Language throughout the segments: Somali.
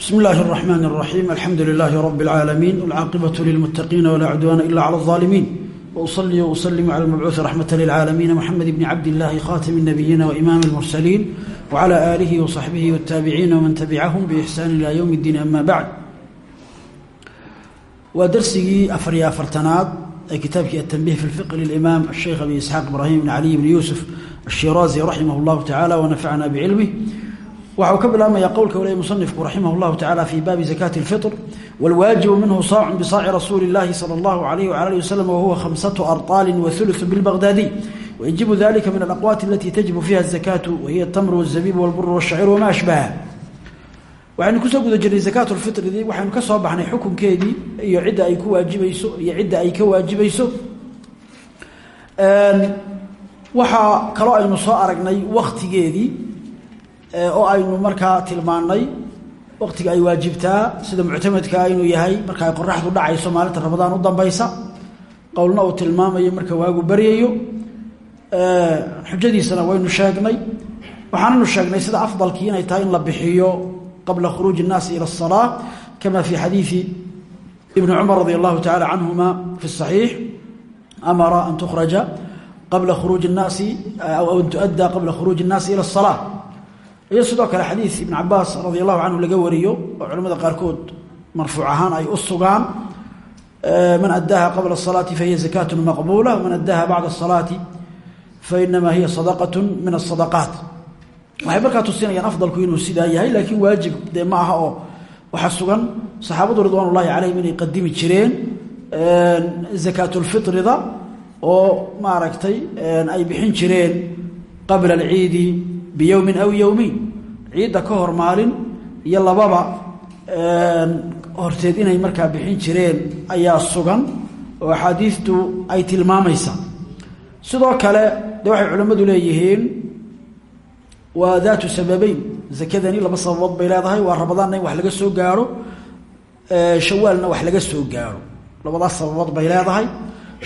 bsm اllahi الرحmn الرaxيm alxamdu لlh rb العaalamiin wاlcaaqibaة lilmتaqiina wla cudwana ila clى الظaalimiin وأصلي وأsلم عlى المبعوث رحمة للعاalمين محمد بن عبد الله khاتم النبيين وإmام المرسلين وعlى آله وصحبه والتابعين وmن تبعهم بإحسان إلى يوم الدين أmا بعد waa dersigii afar iyo afartanaad ee kitaabkii التنبيه في الفقه للإmام الشhيkh أبي إسحاaq إبراهيم بن علي بن يوسف الشhirازي رحimه الله تعالى ونفعna بعلمه waxa uu ka bilaabmaya qowlka waliya musanifku raximah اllahu tacala fi baabi zakati اlfitr wاlwaajibu minhu saacun bisaaci rasuuli اllahi salى اllahu alayh wala alih waslm wahuwa khamsatu arطaali waثuluثu bilbagdaadiy wayajibu dalika min alaqwaati alati tajibu fiha الzakaatu wahiya اtamr wالzabiib wاlbur wالshacir wama ashbaha waxaynu kusoo guda jirnay zakaatu lfitridii waxaynu ka soo baxnay xukunkeedii iyo cidda ay ku waajibayso iyo cidda ay ka waajibayso waxaa kaloo aynu soo aragnay waktigeedii oo aynu markaa tilmaanay waqtiga ay waajibtaa sida muctamadkaa inuu yahay marka ay qoraxdu dhacayso maalinta ramadaan u dambaysa qowlna uu tilmaamayo marka waagu baryayo xujadiisana waynu sheegnay waxaananu sheegnay sida afdalkii inay tahay in la bixiyo qabla khuruuji الnaasi ilى الصalaaة kama fi xadiiثi ibni cumar radi allahu tacala canhuma fi الصaxiix amara an tukhraja qabla khuruuji الnaasi aw an tuؤadى qabla khuruuji الnaasi ilى الصalaaة iyo sidoo kale xadiid ibn cabaas radi allahu canhu laga wariyo oo culamada qaarkood marfuuc ahaan ay u sugaan man adaaha qabla الsalaati fahiya zakaة maqbula man adaaha bacda الsalaati fainamaa hiya sadaqaة min الsadaqaat waxay markaa tusinayaan afdalku inuu sidaa yahay laakiin waajib dee ma aha oo waxaa sugan saxaabadu ridwaan ullahi calayhim inay qadimi jireen zakaatulfitrida oo maaragtay ay bixin jireen qabla alciidi biyowmin aw yowmiin. Ciidda ka hor maalin iyo lababa horteed inay markaa bixin jireen ayaa sugan oo axaadiistu ay tilmaamaysa. Sidoo kale de waxay culimmadu leeyihiin waa daatu sababeyn zakadani laba sababood bay leedahay waa ramadaanna in wax laga soo gaaro shawaalna wax laga soo gaaro. Labadaas sababood bay leedahay.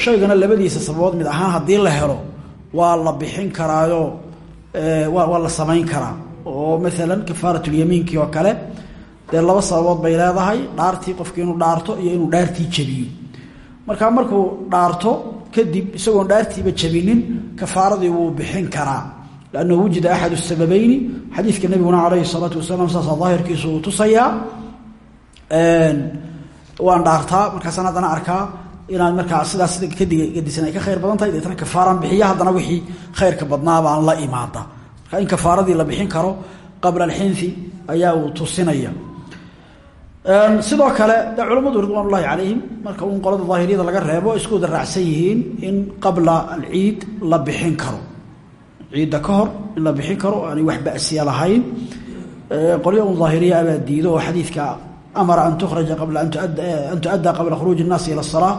Shaygana labadiisa sababood mid ahaan haddii la helo waa la bixin karaayo waa la samayn karaa. Oo maalan kafaaratulyamiinkii oo kale dee laba sababood bay leedahay dhaartii qofki inuu dhaarto iyo inuu dhaartii jabiyo. Markaa markuu dhaarto kadib isagoon dhaartiiba jabinin kafaaradii wuu bixin karaa. Lannahu wujida axad sababayni xadiidka nabiguna calayhi salaatu wasalaam saasa daahirkiisu uu tusayaa. Waan dhaartaa. Markaasaan haddana arkaa inaan markaa sidaas sida kadisan ay ka khayr badan tahay deetna kafaaraan bixiya haddana wixii khayrka badnaabaan la imaada marka in kafaaradii la bixin karo qabla alxinfi ayaa uu tusinaya sidoo kale de culammadu ridwaan ullahi calayhim marka uun qolada daahiriyada laga reebo isku wada raacsan yihiin in qabla alciid la bixin karo ciidda ka hor in la bixin karo aanay wax basiya lahayn qolyo un daahiriya abaa diido oo xadiidka amara an tukhraja qabla an tuaddaa qabla khuruuji الnaasi ilى الsalaa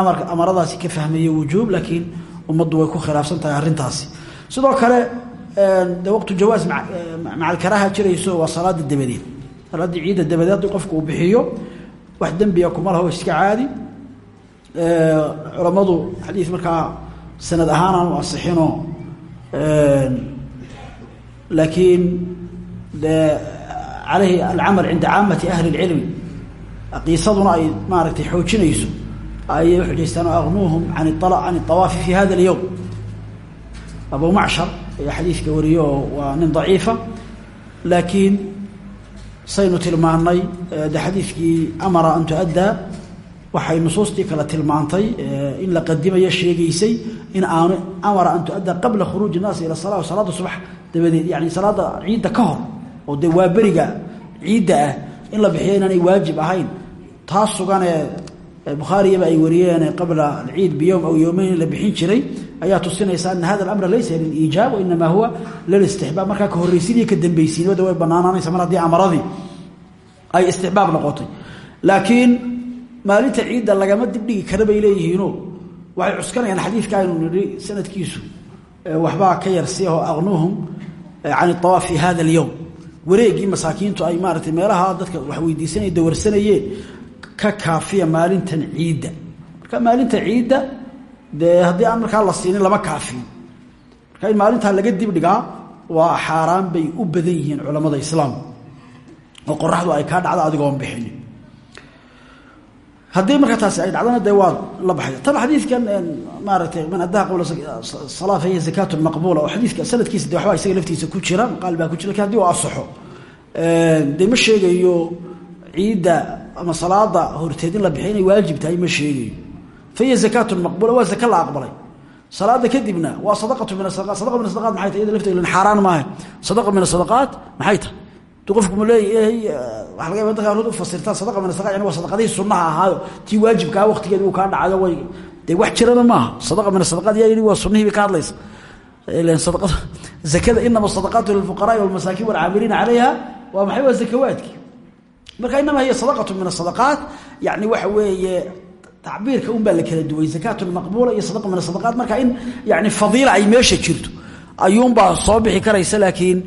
amarka amaradaasi ka fahmaya wujuub laakiin ummaddu way ku khilaafsan tahay arrintaasi. Sidoo kale de waqtu jawaas macalkaraha jirayso waa salaada dabadeed. Salaaddii ciidda dabadeed haddii qofku uu bixiyo wax dembiga kuma laho iska caadi. Culammadu xadiid markaa sanad ahaan aan u asixinoo laakiin de calayhi alcamal cinda caamati ahli اlcilmi qiisaduna ay maaragtay xoojinayso ayay waxay dhaystaan aqnuuhum an an awaafi fi hada اlyowm abu macshar ayaa xadiidka wariye oo waa nin daciifa laakiin saynu tilmaanay de xadiidkii amara an tuaddaa waxay nusuustii kale tilmaantay in la qadimayo sheegaysay in aanu amara an tuaddaa qabla khuruuji naasi ila sala salaada subax dabadeed yani salaada ciidda ka hor oo dee waaberiga ah in la bixiyo inaanay waajib ahayn taa suganee bukhaariyaba ay wariyeen qabla alciid biyowm aw yowmeyn in la bixin jiray ayaa tusinaysa ana hada alamra laysa liliijaab wainamaa huwa lilistixbaab markaa ka horraysidiiyo ka dambaysiinbada way banaanaanaysa mar haddii amaradii ay istixbaab noqotay. Laakiin maalinta ciidda lagama dibdhigi kara bay leeyihiino waxay cuskanayaan xadiidka aynu nihi sanadkiisu waxbaa ka yarsiaho aqnuuhum can iawaaf fi hada alyowm wareeggii masaakiintu ay maaratay meelaha dadka wax weydiisanaya dawarsanayeen ka kaafiya maalintan ciidda. Marka maalinta ciidda dee haddii aan la siinin lama kaafiyo marka in maalintaa laga dibdhigaa waa xaaraan bay u badan yihiin culammada islaamku oo qoraxdu ay kaa dhacdo adigoon bixinin. Haddii marka taasi ay dhacdona dee waa la baxaya tan xadiidkan maaragtay man addaha qabla salaa fahiya zakaatun maqbuula oo xadiidka sanadkiisa de waxbaa isaga laftiisa ku jira qaal baa ku jira laakiin haddii uu asaxo dee ma sheegayo ciidda ama salaada horteed in la bixiy inay waajib tahay ma sheegayo fahiya zakaatun maqbuula waa zaka la aqbalay. Salaada kadibna waa sadaqatu min asadaqat sadaqa min asadaqat maxay tahay? Iyada lafteeda lan xaaraan maaha. Sadaqa min asadaqaat maxay tahay? Duu qofku ma leeyahay waxa laga yaba dadka qaarkood u fasirtaan sadaqa min asadaqat yani waa sadaqadihii sunnaha ahaayo. Tii waajibkaa waqtigeedi uu kaa dhacayo way dee wax jirana maaha. Sadaqa min asadaqaat yaa yidhi waa sunnihii bay ka hadlaysa. Zakada inama sadaqaatu lilfuqaraai walmasaakiin walcaamiliina calayha waa maxay? Waa zakawaadkii marka inama hiya sadaqatu min asadaqaat yani waxa weeye tacbiirka un baa la kala duway zakaatun maqbuula sadaqa min asadaqaat marka in yani fadiila ay meesha jirto ayuunbaa soo bixi karaysa laakiin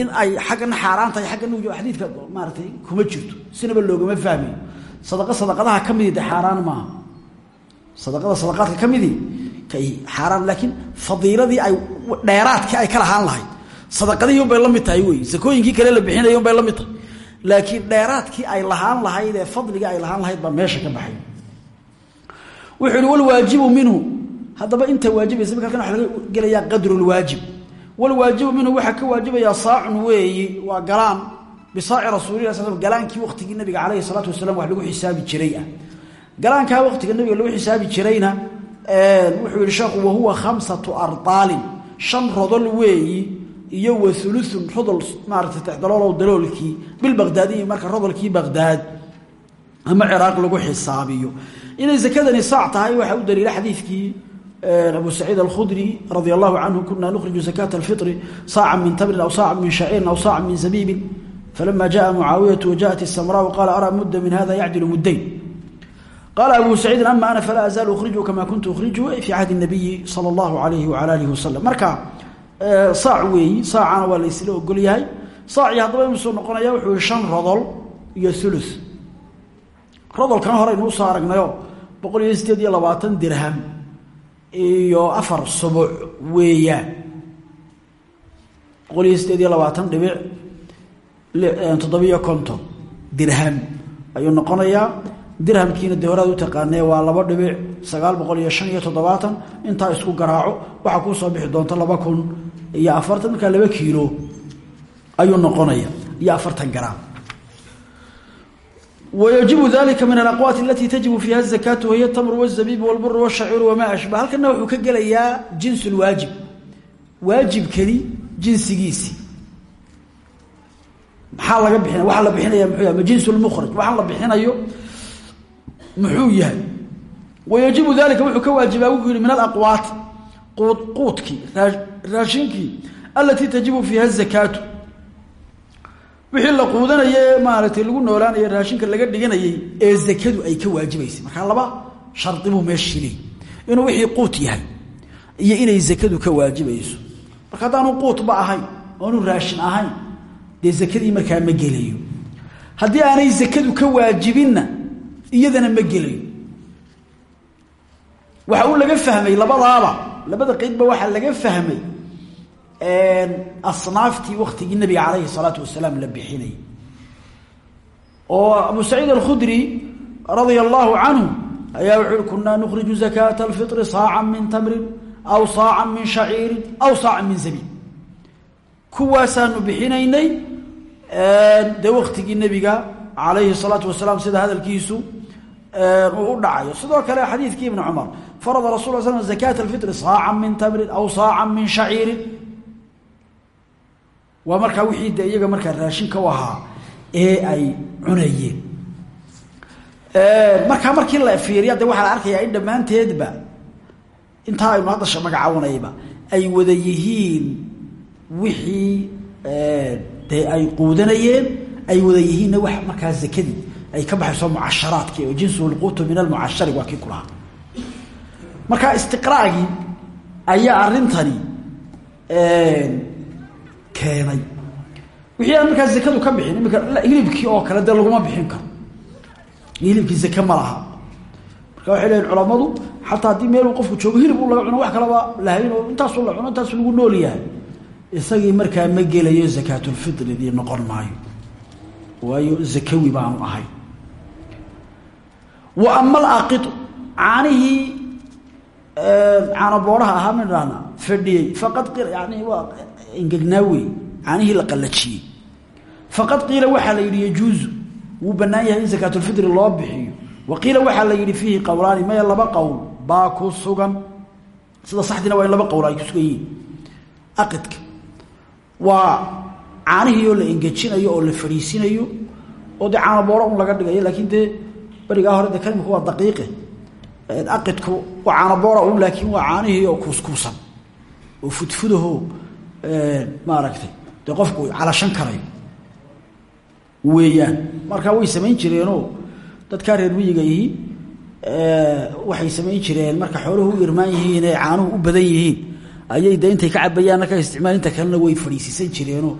in ay xaggana xaaraan tahay xaggana xadiidka maaratay kuma jirto. Sinaba loogama fahmayo sadaqa sadaqadaha ka midii de sadaqada sadaqaadka ka kay xaaraan laakiin fadiiladii ay dheeraadkii ay ka lahaan lahayd. Sadaqadihii unbay la mid tahay kale la bixinaya unbay la laakiin dheeraadkii ay lahaan lahayd ee fadligii ay lahaan lahayd baa meesha ka baxay. Wuxuu ihi walwaajibu minhu. Haddaba inta waajibaysa marka halkan waxa laga gelayaa qadru lwaajib walwaajibu minhu waxaa ka waajibayaa saacun weeyi waa galaan. Bisaaci rasuulilah sal galaankii waqtigii nabiga calayhi salaatu wasalam wax lagu xisaabi jiray ah. Waqtiga nabiga lagu xisaabi jirayna wuxuu yihi sheekhu wahuwa khamsatu ardaalin. Shan rodol weeyi iyo wauluun rodol maarata tedaloolow daloolkii bilbaqdaadiyi marka rodolkii baqdaad ama ciraaq lagu xisaabiyo. Inay sakadani saac tahay u daliila xadiidkii abu saciid alkhudri radia allahu canhu kunaa nukhriju sakaata alfitri saaca min tamrin aw saaca min shaciirin aw saaca min zabiibin falama jaa mucaawiyatu wajaءat isamraau qaala araa mudda min hada yacdilu muddayn? Qaala abu saciidin ama ana falaa azaalu ukhriju kama kuntu ukhriju fii cahdi nabiyi sala اllahu alayhi waala alihi wasalam marka saac weeyi saacana waa laysla ogol yahay. Saacii haddaba imusoo noqonaya wuxuu yihi shan rodol iyo ulu rodolkan horeynu u soo aragnayo boqol iyo sideed iyo labaatan dirham iyo afar subuc weeyaan. Boqol iyo sideed iyo labaatan dhibic toddobiyo konton dirham ayuu noqonayaa dirhamkiina dee horaad u taqaanee waa laba dhibic sagaal boqol iyo shan iyo toddobaatan. Intaa isku garaaco waxaa kuu soo bixi doonta laba kun iyo afartan markaa laba kiilo ayuu noqonaya iyo afartan garaam. Wayajibu dalika min alaqwaat alatii tajibu fiiha azakaatu wahiya tamru wazabiib walburu wshaciiru wamaa ashba. Halkana wuxuu ka gelayaa jinsu lwaajib waajibkani jinsigiisii maxaa laga bixinaya? Waxaa la bixinaya muxuu yaha majinsu lmukhraj waxaan la bixinayo muxuu yahay? Wayajibu dalika wuxuu ka waajibaa wuxuu yihi min alaqwaat quudkii raashinkii alatii tajibu fiiha zakaatu. Wixii la quudanayee maaragtay lagu noolaanaya raashinka laga dhiganayay ee zakadu ay ka waajibaysay. Markaa laba shardi buu meeshili inuu wixii quut yahay iyo inay zakadu ka waajibayso. Marka haddaanu quutba ahayn oanu raashin ahayn de zakadii markaa ma gelayo. Haddii aanay zakadu ka waajibinna iyadana ma gelayo waxa uu laga fahmay labadaaba labada qeydba waxaa laga fahmay asnaaftii waktigii nabiga calayhi salaatu wasalaam la bixinayay oo abu saciid alkhudri radia allahu canhu ayaa wuxu uhi kunaa nukhriju zakaata alfiri saacan min tamrin aw saacan min shaciirin aw saacan min zabiib kuwaasaanu bixinaynay dee waktigii nebiga calayhi salaatu wasalaam sida hadalkiisu uu dhacayo sidoo kale xadiidkii ibni cumar farada rasul l sl zakaata alfiri saacan min tamrin aw saacan min shaciirin. Waa markaa wixii de iyaga markaa raashinka u ahaa ee ay cunayeen. Markaa markii la fiiriya de waxaa la arkayaa in dhammaanteedba intaa aynu hadda magacawnayba ay wada yihiin wixii dee ay quudanayeen ay wada yihiinna wax markaa zakadii ay ka baxayso mucasharaadkii oo jinsu lquutu min almucashari waa kii kulahaa marka istiqraagii ayaa arintani keenay. Wixii aan markaa zakadu ka bixin imika hilibkii oo kale dee laguma bixin karo. Hilibkii zake ma laha. Marka waxay leeyihiin culamadu xataa haddii meeluu qofku joogo hilib u laga cuno wax kalaba lahayn oo intaasu la cuno intaasu lagu nool yahay. Isagii markaa ma gelayo zakaatulfitridii noqon maayo. Waayo zakawi baanu ahay wa ama alaaqitu caanihii caano booraha ahaa ma idhaahna fadhiyey. Faqad yani waa engegnaa wey caanihii la qallajiyey. Faqad qiila waxaa la yidhi yajuuzu wuu bannaan yahay in sakaatulfitri loo bixiyo. Wa qiila waxaa la yidhi fiihi qowlaani maya laba qowl baa ku sugan. Sida saxdiina waa laba qowl ay ku sugan yihiin. Aqidka. Waa caanihii la engejinayo oo la fadhiisinayo oo dee caano laga dhigayo laakiin berigaa hore de kalimku waa daqiiqe aqidku waa caano boora un laakiin waa caanihii oo kuuskuusan oo fudfudaho maaragtay. Dee qofku calashan karayo weeyaan. Markaa way samayn jireenoo dadkaa reer miyiga yihi waxay samayn jireen. Marka xooluhu u irmaan yihiin ee caanuhu u badan yihiin ayay de ka cabayaanna ka isticmaal kalena way fadhiisiisan jireenoo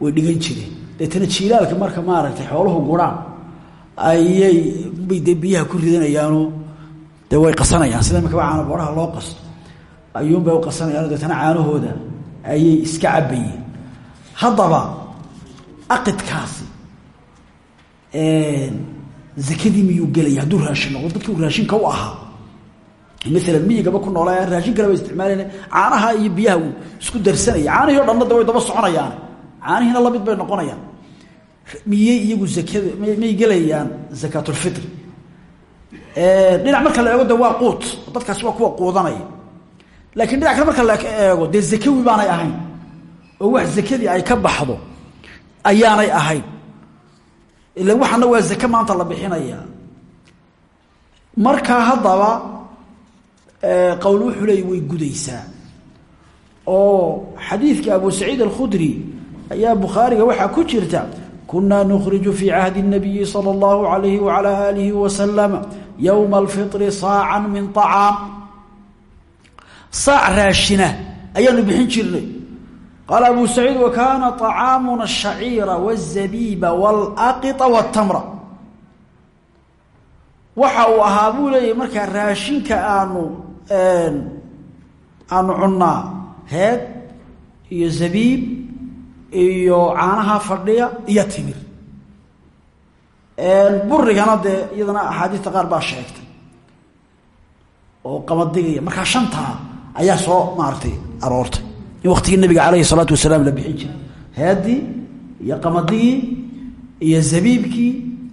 way dhigan jireen. Deetana jiilaalka marka maaragtay xooluhu guraan ayay bay dee biyaha ku ridanayaanoo dee way qasanayaan. Sida imikaba caano booraha loo qasto ayuunbay u qasanayaan deetana caanahooda ayay iska cabayeen haddaba aqidkaasi zakadii miyuu gelaya hadduu raashin noqdo dadkii uu raashinka u ahaa. Maalan miyigaba ku noolaa raashin kaleba isticmaalayna caanaha iyo biyaha uu isku darsanaya caanihii o dhanna de way daba soconayaan. Caanihiina la mid bay noqonayaan miyey iyagu zakada may gelayaan zakaatulfitri dhinac marka la eego de waa quut. Dadkaasi waa kuwa quudanaya laakiin dhinac kale marka la eego dee zakawi baanay ahayn. Oo wax zakadii ay ka baxdo ayaanay ahayn. Ila waxaana waa zake maanta la bixinayaa markaa haddaba qowl wuxuu leey way gudaysaa. Oo xadiidka abu saciid alkhudri ayaa bukhaariga waxaa ku jirta kunaa nukhriju fii cahdi الnabiyi salى اllahu alayhi wala alihi wasalama yowma alfiri saacan min طacaam saac raashina ayaanu bixin jirnay qaala abu saciid wa kaana طacaamuna الshaciira wالzabiiba wاlaqia wالtamra waxa uu ahaa buu leeyahy markaa raashinka aanu aanu cunnaa heed iyo zabiib iyo caanaha fadhiya iyo timir. Burigana dee iyadana axaadiista qaar baa sheegtay oo qamadigaya markaa shantaa ayaa soo maaragtay aroortay. In waktigii nabiga calayhi salaatu wasalaam la bixin jiray. Heedii iyo qamadigii iyo zabiibkii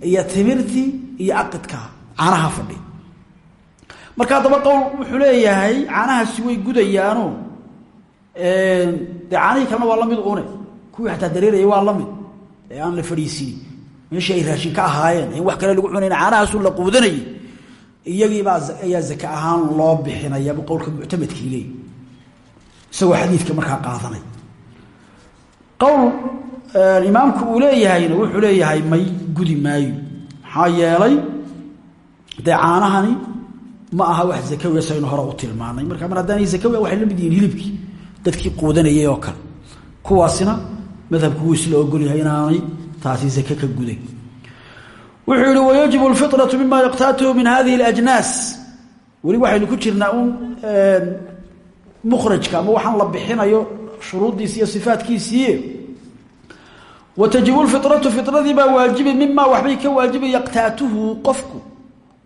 iyo timirtii iyo aqidkaa. Caanaha fadhiya. Marka haddaba qowl wuxuu leeyahay caanahaasi way gudayaano dee caanihii kalena waa la mid une kuwii xataa dareeraya waa la mid. Ee aan la fadhiisinin meeshii ay raashin ka ahaayeen wax kale lagu cunayn caanahaasu la quudanayay iyagiibaa ayaa zaka ahaan loo bixinayabu qowlka muctamadkii leey isagoo xadiidka markaa qaadanay. Qowl imaamku uu leeyahayna wuxuu leeyahay may gudi maayo. Maxaa yeelay dee ma aha wax zakawiya saynu hore u tilmaanay. Marka mar haddaanay zakawi waxay la mid yihiin hilibkii dadkii quudanayay oo kale. Kuwaasina madhabku wuu isla ogolyahay inaanay taasi zake ka guday wuxuu yihi wayajibu alfitratu mima yaqtaatuhu min hadihi اlajnaas weli waxaynu ku jirnaa un mukhrajka ama waxaan la bixinayo shuruuddiisi iyo sifaatkiisii. Watajibu lfitratu fitradii baa waajibi mima waxbay ka waajiba yaqtaatuhu qofku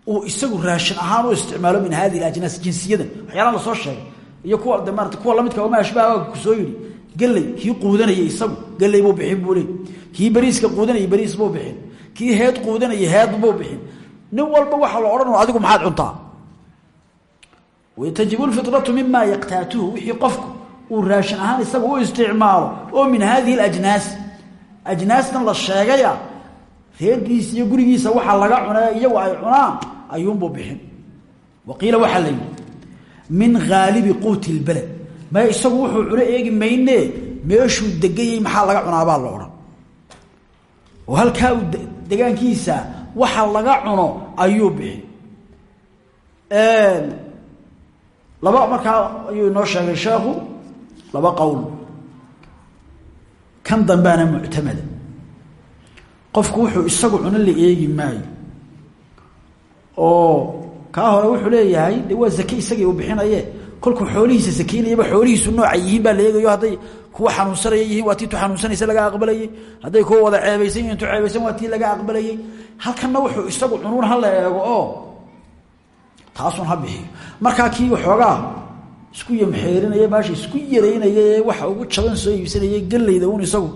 uu isagu raashin ahaan u isticmaalo min hadihi ajnaas jinsiyadan waxyaalaha la soo sheegay. Iyo kuwa de kuwa lamidka ma ashbaha ku soo yidhi geley kii quudanayay isagu geley buu bixin buu leey kii beriiska quudanayay beriis buu bixin. Kii heed quudanayay heed buu bixin. Nin walba waxaa la odhan adigu maxaad cuntaa? Watajibu lfitratu mima yaqtaatuhu wixii qofku uu raashin ahaan isaga u isticmaalo oo min hadihi alajnaas. Ajnaastan la sheegaya reerkiisa iyo gurigiisa waxa laga cunaa iyagu ay cunaan ayuunbuu bixin. Wa qiila waxaa la min haalibi quuti lbaled maya isagu wuxuu cuno eegi mayne. Meeshuu degayay maxaa laga cunaabaa la odhan. Oo halkaa uu degaankiisa waxa laga cuno ayuu bixi. Laba markaa ayuu inoo sheegay sheekhu laba qowl. Kan dambaana muctamada qofku wuxuu isagu cuno la eegi maayo. Oo kaa hore wuxuu leeyahay de waa zake isagii uu bixinaye kolkuu xoolihiisa sakeynayaba xoolihiisu nooca yihiin baa la eegayo. Kuwa xanuunsanaya yihiin waa tii tu xanuunsanaysa laga aqbalayey hadday kuwa wada ceebaysan yihiin tu ceebaysan waa tii laga aqbalayey halkanna wuxuu isagu cunuun ha la oo taasun ha bixiyo kii waxoogaa isku yamxeerinaya baasha isku yaraynaya waxa ugu jaban soo iibsanaya gelayda un isagu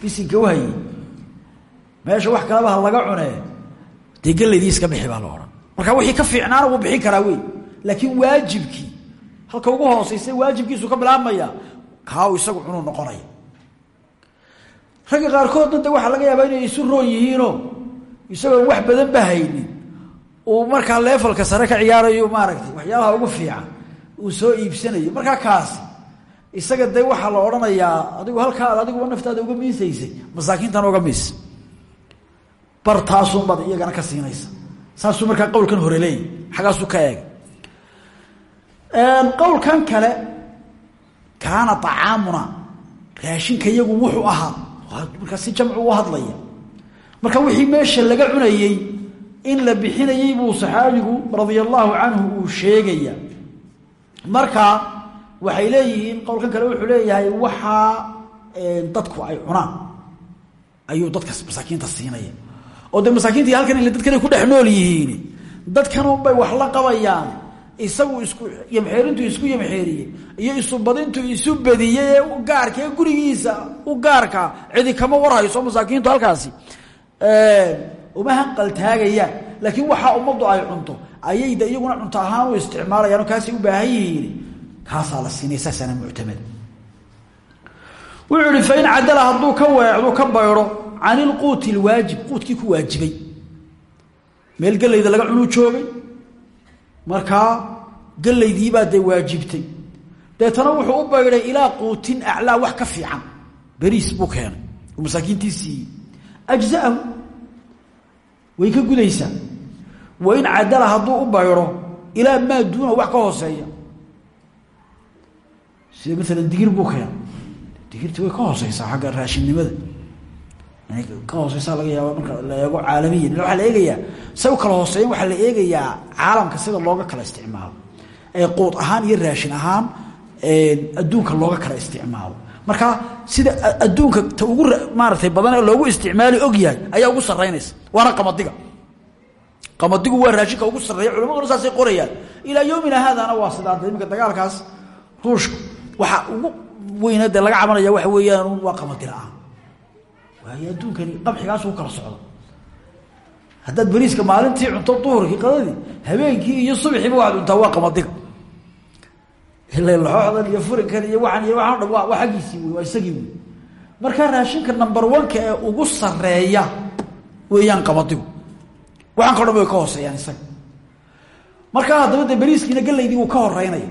bisinka uhayey meesha wax kalaba laga cunee dee bixi baa la odhan. Marka wixii ka fiicnaana wuu bixin karaa wey laakiin waajibkii halka ugu hooseysa waajibkiisu ka bilaabmaya kaaw isagu cunuu noqonaya ragga qaarkoodna de waxaa laga yaabaa inay isu roon yihiinoo isagoon wax badan ba haynin. Uu markaa sare ka ciyaarayo maaragtay waxyaabaha ugu fiican uu soo iibsanayo. Markaa kaasi isaga dee waxaa la odhanayaa adigu halkaa ad adiguba naftaada uga miisaysay masaakiintan uga miis. Bar taasunbaad iyagana ka siinaysa. Saasuu markaa qowlkan hore leeyahy xaggaasuu ka eega qowlkan kale kaana acaamuna raashinka iyagu wuxuu ahaa markaa si jamcu u hadlaya. Marka wixii meesha laga cunayey in la bixinayey buu saxaabigu radia allaahu canhu uu sheegaya. Marka waxay leeyihiin qowlkan kale wuxuu leeyahay waxaa dadku ay cunaan. Ayuu dadka masaakiinta siinaya. Oo dee masaakiintii halkan ile dadkan ay ku dhex nool yihiin dadkanunbay wax la qabayaan isagu isku yamxeerintu isku yamxeeriyey iyo isubadintu isu badiyey ee gaarka ee gurigiisa u gaarka cidi kama warhayso masaakiintu halkaasi. Uma hanqaltaagayaan laakiin waxaa ummaddu ay cunto ayay de iyaguna cunto ahaan u isticmaalayaan oo kaasay u baahan yihiin. Kaasaa la siinay saasaana muctamada wuxuu ihi fain hadduu ka weecdu ka baydo can ilquuti lwaajib quudkii ku waajibay. Meel gelayda laga cunuu joogay markaa gelaydiibaa dee waajibtay. Deetana wuxuu u bayday ilaa quutin aclaa wax ka fiican. Beriis buu keenay. Oo masaakiintii siiyey ajzaahu way ka gudaysaa. Wain cadala hadduu u baydo ilaa maa duuna wax ka hooseeya. Sida maalan digir buu keenay. Digirti way ka hooseysaa xagga raashinnimada ka hooseysaa laga yaaba marka la eego caalamiyan waxaa la eegayaa say u kala hooseeyan waxaa la eegayaa caalamka sida looga kala isticmaalo. Ee quud ahaan iyo raashin ahaan adduunka looga kala isticmaalo. Marka sida adduunka ta ugu maaratay badan ee loogu isticmaali og yahay ayaa ugu saraynaysa waana qamadiga. Qamadigu waa raashinka ugu sarreeya culimaduna saasay qorayaan. Ilaa yowmina haadana waa sidaa de iminka dagaalkaas ruushka waxaa ugu weyna laga cabanaya waxa weeyaan waa qamadi la'aan waayo adduunkani qabxigaasu kala socdo. Haddaad beriiska maalintii cunto duhurkii qadadii habeenkii iyo subaxiiba waxaad cuntaa waa qamadiga laxooxdan iyo furinkan iyo waxan iyo waxaan dhan waa waa isagii wey raashinka number one-ka ugu sareeya weeyaan qamadigu waxaan kao dhan ka hooseeyaan isaga. Markaa haddaba dee beriiskiina gelaydii ka horeynaya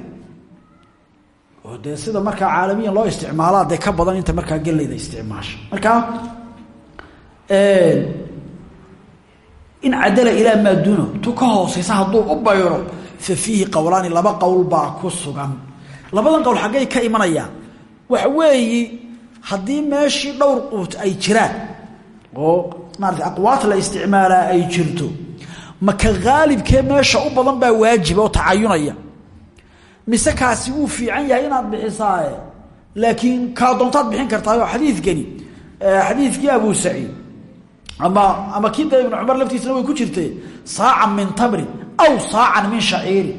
oo dee sida markaa caalamiyan loo isticmaalaa dee ka badan inta markaa gelayda isticmaasha. Markaa in cadala ilaa maa duuno tu ka hooseysa hadduu u bayro fa fiihi qowlaani laba qowl baa ku sugan. Labadan qowl xaggay ka imanayaan. Waxa weeyi haddii meeshii dhowr quut ay jiraan oo maarata aqwaat la isticmaalaa ay jirto maka haalibkee meesha u badan baa waajiba oo tacayunaya. Mise kaasi wuu fiican yahay inaad bixisaaye? Laakiin kaa doontaad bixin kartaayo xadiidkani xadiidkii abu saciid ama ama kii da ibnu cumar laftiisana way ku jirtee saacan min tamrin aw saacan min shaciiri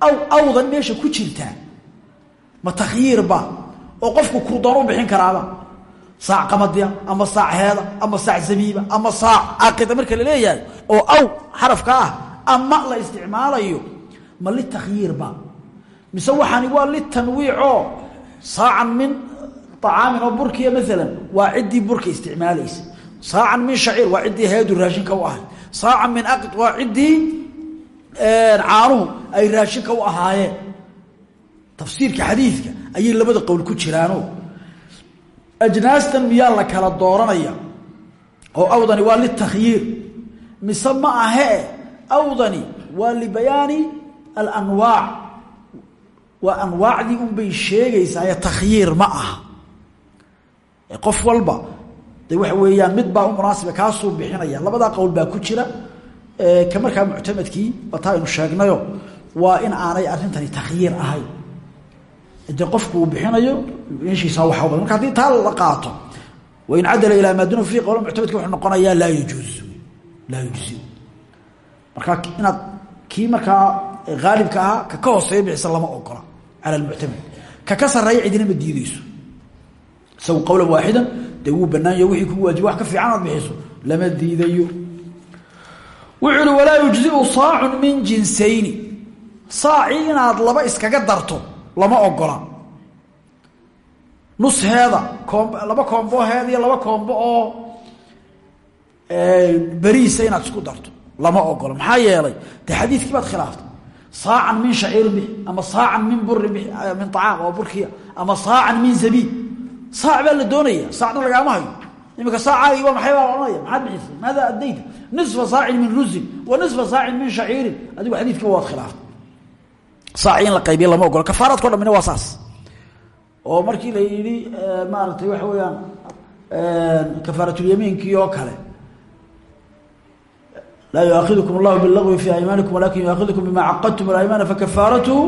aw awdan meesha ku jirtaa ma takhyiirba oo qofku doon u bixin karaaba. Saac qamadiya ama saac heeda ama saac zabiiba ama saac aaqida marka la leeyahay oo aw xarafka ah ama la isticmaalayo ma litakhyiirba mise waxaani waa litanwiicoo saacan min acaamin oo burkiya maalan waa ciddii burka isticmaalaysa saacan min shaciir waa ciddii heedu raashinka u ahayd. Saacan min aqid waa ciddii caanuhu ay raashinka u ahaayeen. Tafsiirka xadiidka ayay labada qowl ku jiraano. Ajnaastan miyaa la kala dooranaya oo awdani waa litakhyiir mise ma ahee awdani waa libayaani alanwaac. Waa anwaacdii unbay sheegaysaaye takhyiir ma aha. Qof walba de waxa weeyaan mid baa u munaasiba kaasuu bixinaya. Labadaa qowl baa ku jira. Ka markaa muctamadkii bataa aynu sheegnayo waa in aanay arrintani takhyiir ahayn. De qofku bixinayo meeshiisa waxa badan marka haddii taa la qaato wain cadala ilaa maa duna fiihi qowla muctamadka wuxuu noqonayaa laa yajuuz laa yujzi markaa inaad kii markaa haalibka ahaa ka ka hooseeya bixisa lama ogola cala almuctamad. Ka ka sarreeya cidina ma diideyso isagu dee wuu banaanya wixii kugu waajiba wax ka fiican aad bixiso lama diidayo. Wuxuu uhi walaa yujziu saacun min jinsayni. Saaci inaad laba iskaga darto lama ogola nusheeda laba koomboheeda iyo laba koombo oo beriisa inaad isku darto lama ogola maxaa yeelay de baad khilaaftay saacan min shaciirin bixi ama saacan min burin bixi min acaam oo burkiya ama saacan min zabiib saac baa la doonaya saacna lagaama hayo. Imika saacaagii waa maxay baa la odhanaya maxaad bixisay? Maada addayta nisfa saacin min rusin wa nisfa saacin min shaciirin. Adigu xadiidkiiba waad khilaaftay saaci in la qaybiya lama ogola. Kafaaraadko dhamina waa saas. Oo markii la yidhi maaragtay waxa weeyaan kafaaratulyamiinkii oo kale. Laa yuaakidukum allahu bilagwi fi aymaanikum walakin yuaakidukum bima caqadtum alaymaana fakafaaratuhu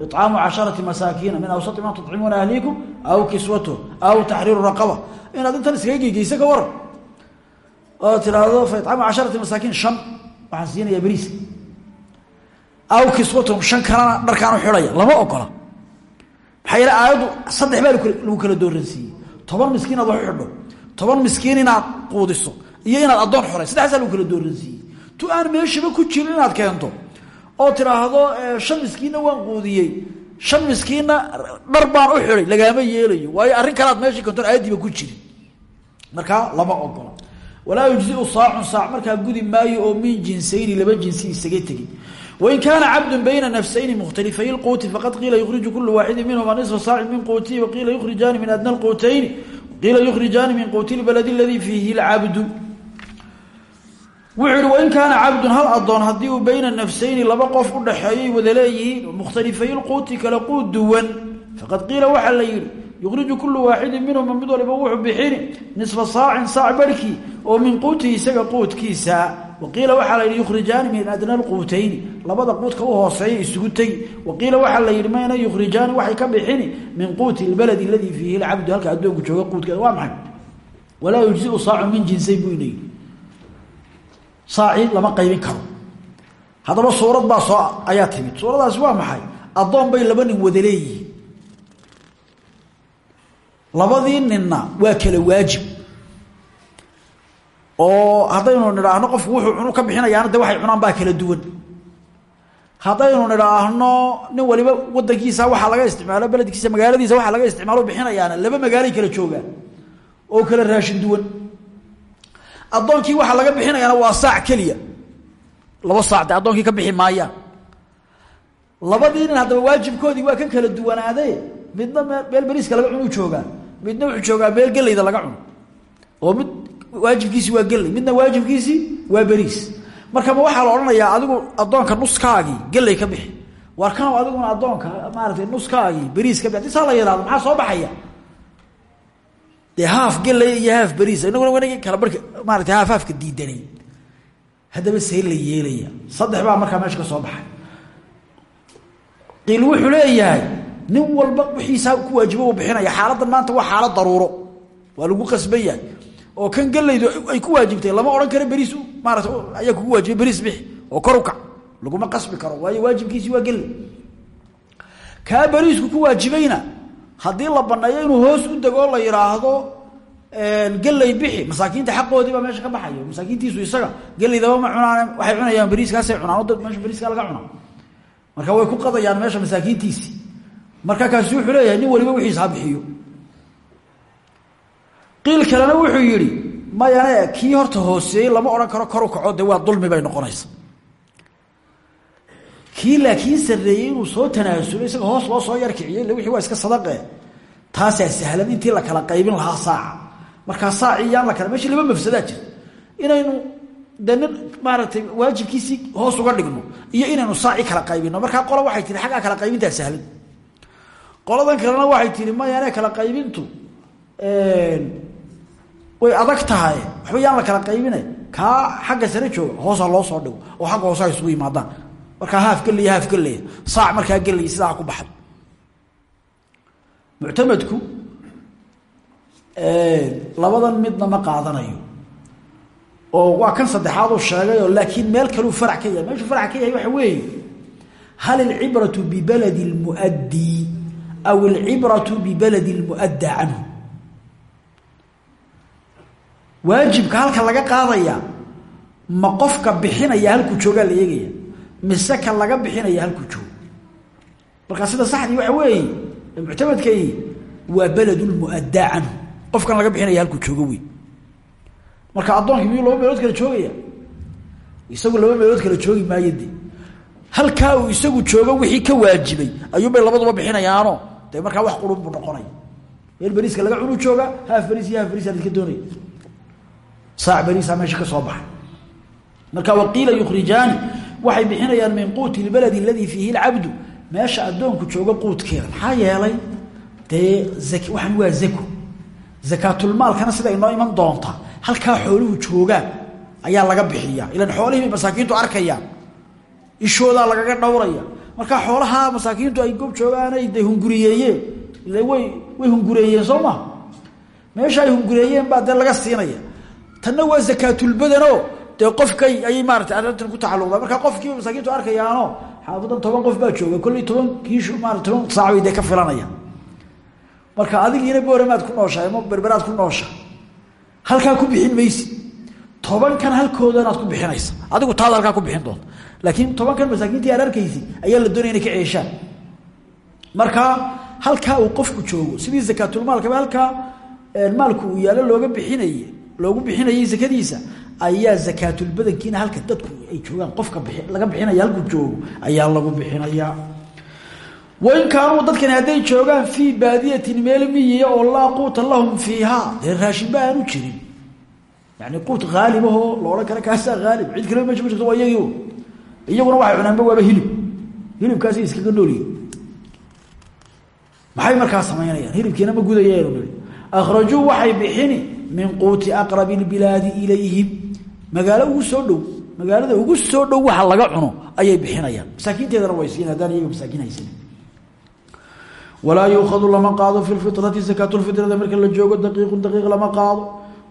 icaamu casharati masaakiina min awsati ma tucimuuna ahliikum aw kiswatuh aw taxriiru raqaba inaad intan iskaga gegeysa ka waran oo tiraahdo fa icaamu casharati masaakiin shan waxaan siinayaa beriis aw kiswatuhum shan kalena dharkaanu xidhaya lama ogola maxaa yeele aayaddu saddex baa lagu kala dooransiiyey toban miskiin inaad wax u xidho toban miskiin inaad quudiso iyo inaad addoon xoray saddexdaasaa lagu kala oo tidhaahdo shan miskiinna waan quudiyey. Shan miskiinna dhar baan u xidhay lagaama yeelayo. Waayo arrin kalead meeshii keento aayaddiiba ku jirin. Markaa lama ogola. Walaa yujziu saacun saac. Markaa gudi maayo oo min jinsayni laba jinsi isaga tegey wain kaana cabdu bayna nafsayni mukhtalifay lquuti faqad qiila yukhriju kulu waaxidi minhuma nisfa saacin min quutihi waqiila yukhrijaani min adna lquutayni qiila yukhrijaani min quuti lbaladi aladii fiihi lcabdu wuxuu ihi wain kaana cabdun hal adoon haddii uu bayna nafsayni laba qof u dhaxeeyay wada leeyihiin mukhtalifay lquuti kala quud duwan faqad qiila waxaa la yidhi yukhriju kulu waaxidin minhuma mid waliba wuxuu bixini nisfa saacin saac barhkii oo min quutihi isaga quudkiisa waqiila waxaa la yidhi yukhrijaani min adna lquutayni labada quudka u hooseeya isugu tegi. Waqiila waxaa la yidhi mayna yukhrijaani waxay ka bixini min quuti lbaladi aladii fiihi lcabdu halka addoonku jooga quudkeeda waa maxay? Walaa yujziu saacu min jinsayn buu yidhi saaci lama qaybin karo. Haddaba suurad baa soo ayaa timid. Suuradaasi waa maxay? Addoon bay laba nin wada leeyihiin. Labadii ninna waa kala waajib. Oo haddaynu nidhaahno qofku wuxuu cunu ka bixinayaana de waxay cunaan baa kala duwan. Haddaynu nidhaahno nin waliba wadankiisa waxaa laga isticmaalo beledkiisa magaaladiisa waxaa laga isticmaalo bixinayaana laba magaalay kala joogaan oo kala raashin duwan addoonkii waxaa laga bixinayaana waa saac keliya. Laba saac de addoonkii ka bixi maayaan labadii nin haddaba waajibkoodii waa kan kala duwanaade midna meel beriiska laga cunu joogaa. Midna wuxuu joogaa meel gelayda laga cuno oo mid waajibkiisi waa geley midna waajibkiisii waa beriis marka ma waxaa la odhanayaa adigu addoonka nuskaagii geley ka bixi. War kan adiguna addoonka maaratay nuskaagii beriis ka bixi. Hadii maxaa soo baxaya dee haaf geley iyo haaf beriis inaguna wanagi kala barka maarata haaf haafka diidanay haddaba see la yeelaya. Saddex baa markaa meesha soo baxay. Qiil wuxuu leeyahay nin walba wixiisaa ku waajibo uu bixinaya. Xaaladdan maanta waa xaalad daruuro. Waa lagu qasban oo kan gelaydu ay ku waajibtay lama odhan karo beriis maarata ayaa kugu waajibay beriis bixi oo kor u kac. Laguma qasbi karo waayo waajibkiisii waa geley kaa beriisku ku waajibayna haddii la baneeyo inuu hoos u dego la yidhaahdo geley bixi. Masaakiinta xaqoodii baa meesha ka baxayo masaakiintiisu isaga geleydaba ma cunaan waxay cunayaan beriiskaasay cunaan. O meesha beriiska laga cunaa. Marka way ku qadayaan meesha masaakiintiisii marka kaasi wuxuu leeyahay nin waliba wixiisa ha bixiyo qiil kalena wuxuu yidhi mayane kii horta hooseeyey lama odhan karo kor u kaco. Dee waa dulmi bay noqonaysa kii laakiin sarreeyey inuu soo tanaasulo isaga hoos loo soo yarkiciyo ille wixii waa iska sadaqe. Taasaa sahlan intii la kala qaybin lahaa saaca markaa saaci yaan la kala meesha laba mafsadaa jira inaynu de nin maaragtay hoos uga dhigno iyo inaynu saaci kala qaybino markaa qola waxay tihi xaggaa kala qaybintaa sahlan. Qoladan kalena waxay tihi mayane kala qaybintu way adag tahay? Waxba yaan la kala qaybine. Kaa xagga sare jooga hoosa loo soo dhigo. Oo xagga hoose ay isugu yimaadaan markaa haaf gelaya haaf gelaya saac markaa gelaya sidaa ku baxay muctamadku labadan midna ma qaadanayo. Oo waa kan saddexaad uu sheegayoo laakiin meel kaleu farac ka yahay. Meeshuu farac ka yahay waxa weeye. Hal ilcibratu bibaladi lmuaddi aw ilcibratu bibaladi lmuaddaa canhu waajibka halka laga qaadaya ma qofka bixinaya halkuu joogaa la eegaya mise ka laga bixinaya halkuu joogo. Markaa sida saxdii waxa weeye muctamadkay waa balad lmuaddaa canhu. Qofkan laga bixinaya halkuu joogo wey marka addoonkii miyuu laba meelood kala joogaya? Isagu laba meelood kala joogi maayo de uu isagu joogo wixii ka waajibay ayuunbay labaduba bixinayaano dee markaa wax qurun buu noqonaya. Meel beriiska laga cunu jooga haaf beriis iyo haaf beriis adka doonaya saac beriisaa meesha ka soo marka waqiila yukhrijaani waxay bixinayaan min quuti lbaladi aladii fiihi lcabdu meesha addoonku joogo quudkeeda. Maxaa yeelay? Dee waxan waa zako zakaatulmaalkana sida inoo iman doonta halkaa xooluhu joogaan ayaa laga bixiya ilan xoolihii bay masaakiintu arkayaan. Ishoodaa lagaga dhowraya. Markaa xoolaha masaakiintu ay goob joogaanay de hunguriyeeyeen. Ila way way hungureeyeen soo meesha ay hungureeyeen baa laga siinaya. Tanna waa zakaatulbadano dee qofkay ayay maarata arrintan ku tacalluqdaa markaa qofkii masaakiintu arkayaano xaafadan toban qof baa jooga kolley toban kiishu maarata toban ka filanayaan marka adigiina booramaad ku nooshahay ama berberaad ku nooshahay halkaa ku bixin maysi tobankan halkoodanaad ku bixinaysa. Adigu taada halkaa ku bixin doonta. Laakiin tobankan masaakiintii aad arkaysi ayaa la doonaya ka ceeshaan. Marka halkaa uu qofku joogo sidii zakaatulmaalkaba halkaa maalku uu yaalo looga bixinay loogu bixinayay zakadiisa ayaa zakaatulbadankiina halka dadku ay joogaan qofka laga bixinaya halkuu joogo ayaa lagu bixinayaa wain kaanuu dadkani hadday joogaan fii baadiyatin meel miyiya oo laa quuta lahum fiihaa dee raashinba aanu jirin. Yani quut haalibahoo la odhan kara kaasaa haalib cid meesha ma jirto waa iyagio iyaguna waxay cunaanba waaba hilib. Hilibkaasi iskaga noolyihin maxay markaa samaynayaan? Hilibkiina ma gudayeen i akhrajuu waxay bixini min quuti aqrabi lbilaadi ilayhim magaalo ugu soo dhow magaalada ugu soo dhow waxa laga cuno ayay bixinayaan. Masaakiinteedana way siin haddaan iyaga masaakiin haysan walaa yuukadu lama qaado fi lfitrati sakaatulfitrada marka la joogo daqiiqun daqiiq lama qaado.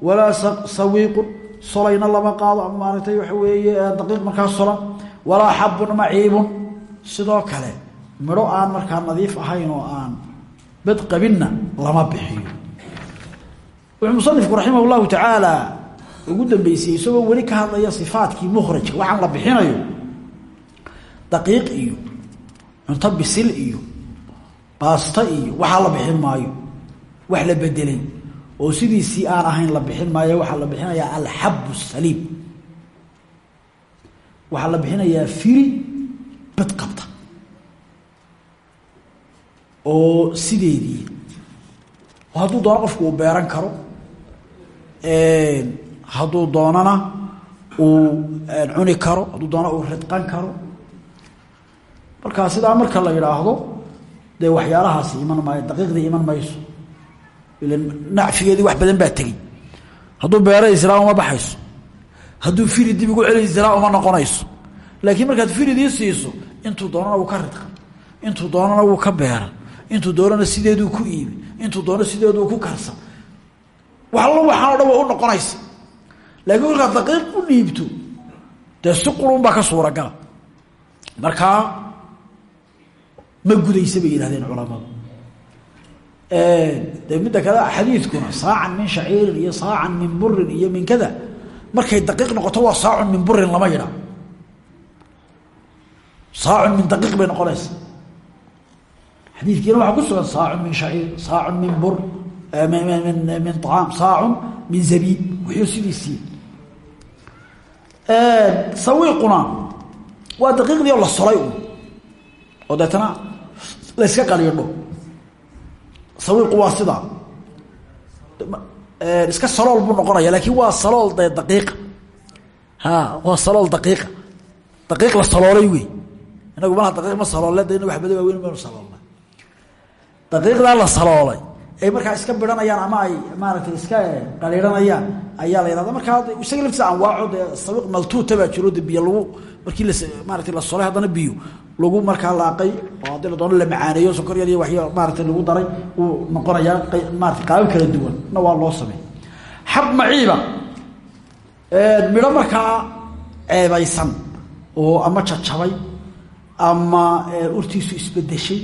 Walaa sawiiqun solayna lama qaado ama maaragtay weeye daqiiq markaa solan walaa xabun maciibun sidoo kale midho aan markaa nadiif ahayn oo aan bad qabinna lama bixiyo. Wuxuu musanifku raximah llahu tacaala ugu dambeysiyey isagoo weli ka hadlaya sifaatkii mukhrajka waxaan la bixinayo. Daqiiq iyo cunto bisil iyo baasto iyo waxaa la bixin maayo. Wax la bedelay oo sidiisii aan ahayn la bixin maayo waxaa la bixinayaa alxabu saliim. Waxaa la bixinayaa firi bad qabta. Oo sideedii hadduu doono qofku uu beeran karo hadduu doonana uu cuni karo hadduu doono uu ridqan karo. Markaa sidaa marka la yidhaahdo dee waxyaalahaasi iman maayo daqiiqdii iman mayso nacfigeedii wax badan baa tegey. Hadduu beera islaa uma baxayso. Hadduu firi dib ugu celi islaa uma noqonayso. Laakiin markaad firidii siiso intuu doonana wuu ka ridqan intuu doonana wuu ka beeran intuu doonana sideeduu ku iibi intuu doono sideeduu ku karsan. Waxallo waxaan o dhan way u noqonaysa laakiin kolkaad daqiiq u dhiibto dee si qurun baa ka suuragala. Markaa ma gudaysa bay yidhahdeen culamadu de midda kale xadiidkuna saacan min shaciirin iyo saacan min burin iyo min kada markay daqiiq noqoto waa saacun min burin lama yidha. Saacun min daqiiq bay noqonaysa. Xadiidkiina waxaa ku sugan saacun min shaciir saacun min bur min acaam saacun min zabiib wuxuu sidiisii sawiiquna waa daqiiqdii oo la solay un oo deetana la yska qaliidho sawiiqu waa sidaa iska salool buu noqonaya laakiin waa salool dee daqiiqa ha waa salool daqiiqa daqiiq la saloolay wey inagu malaha daqiiq ma saloolle de ina wax badan waaweyn maynu saloolnay daqiiqdaa la saloolay ay markaa iska biranayaan ama ay maaragtay iska qaliiranayaan ayaa la yhahda markaa isaga laftiisa anwaaco dee sabiq maltuuta baa jiro de lagu markii la maarata la solay haddana biyo lagu markaa laaqay oo haddii la doono la macaaneeyo sokor yar iyo waxyo maarata lagu daray uu noqonayaa maarata qaabab kala duwan. Na waa loo sameey xab maciiba midho markaa ceebaysan oo ama jajabay ama urtiisu isbedeshay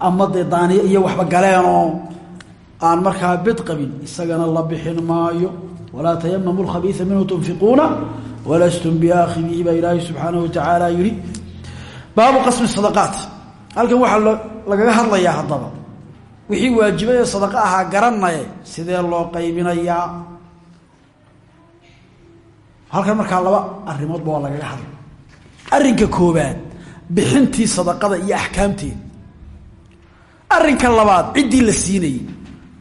ama dee daaniyo iyo waxba galeenoo aan markaa bed qabin isagana la bixin maayo. Walaa tayamamu lkhabiia minhu tunfiquuna walastum biaakhidihi baa ilaahay subxaanahu watacaala yihi baabu qasmi sadaqaat. Halkan waxaa lagaga hadlayaa haddaba. Wixii waajibay sadaqa ahaa garanaye sidee loo qaybinayaa? Halkan markaa laba arrimoodba waa lagaga hadlay. Arrinka koobaad bixintii sadaqada iyo axkaamteeda arrinka labaad ciddii la siinayey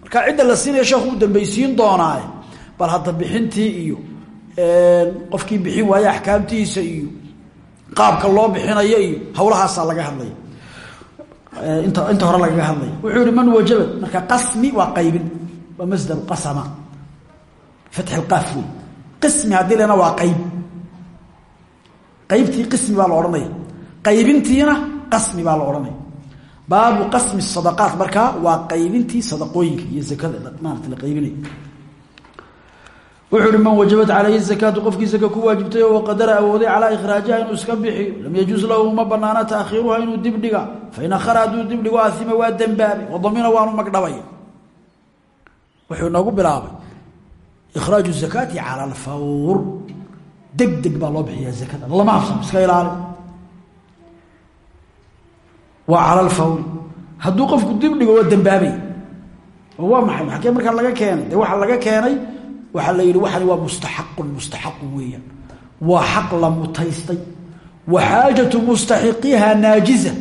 markaa cidda la siinaya sheekhu dambaysiin doonaaye. Bal hadda bixintii iyo qofkii bixin waaye axkaamtiisa iyo qaabka loo bixinayo iyo hawlahaasaa laga hadlaya inta inta hore lagaga hadlaya wuxuu yihi man wajabad. Marka qasmi waa qaybin. Waa masdaru qasama. Fatxi lqaaf wey qismi haddii qayb. Qaybtii qismi baa la odhanaya qaybintiina qasmi baa la odhanaya baabu qasmi sadaqaat markaa waa qaybintii sadaqooyinka iyo zakada maarata la qaybinay. Wuxuu uhi man wajabat calayhi zakaatu qofkii zaka ku waajibtay oo qadara awooday calaa ikhraajiha inuu iska bixiyo lam yajuus lahu uma banaana taakhiiruha inuu dibdhiga fain akhara hadduu dibdhigo aima waa dembaabay wadamina waanu magdhabay wuxuu noogu bilaabay ikhraaju zakaati cala alfawr deg deg waa cala alfawri hadduu qofku dibdhigo waa dembaabay oo waa maxay? Xagee markaa laga keenay? Dee laga keenay? Waxaa la yidhi waxani waa mustaxaqun mustaxaqun weeyaan. Waa xaq la mutaystay. Wa xaajatu mustaxiqiha naajiza.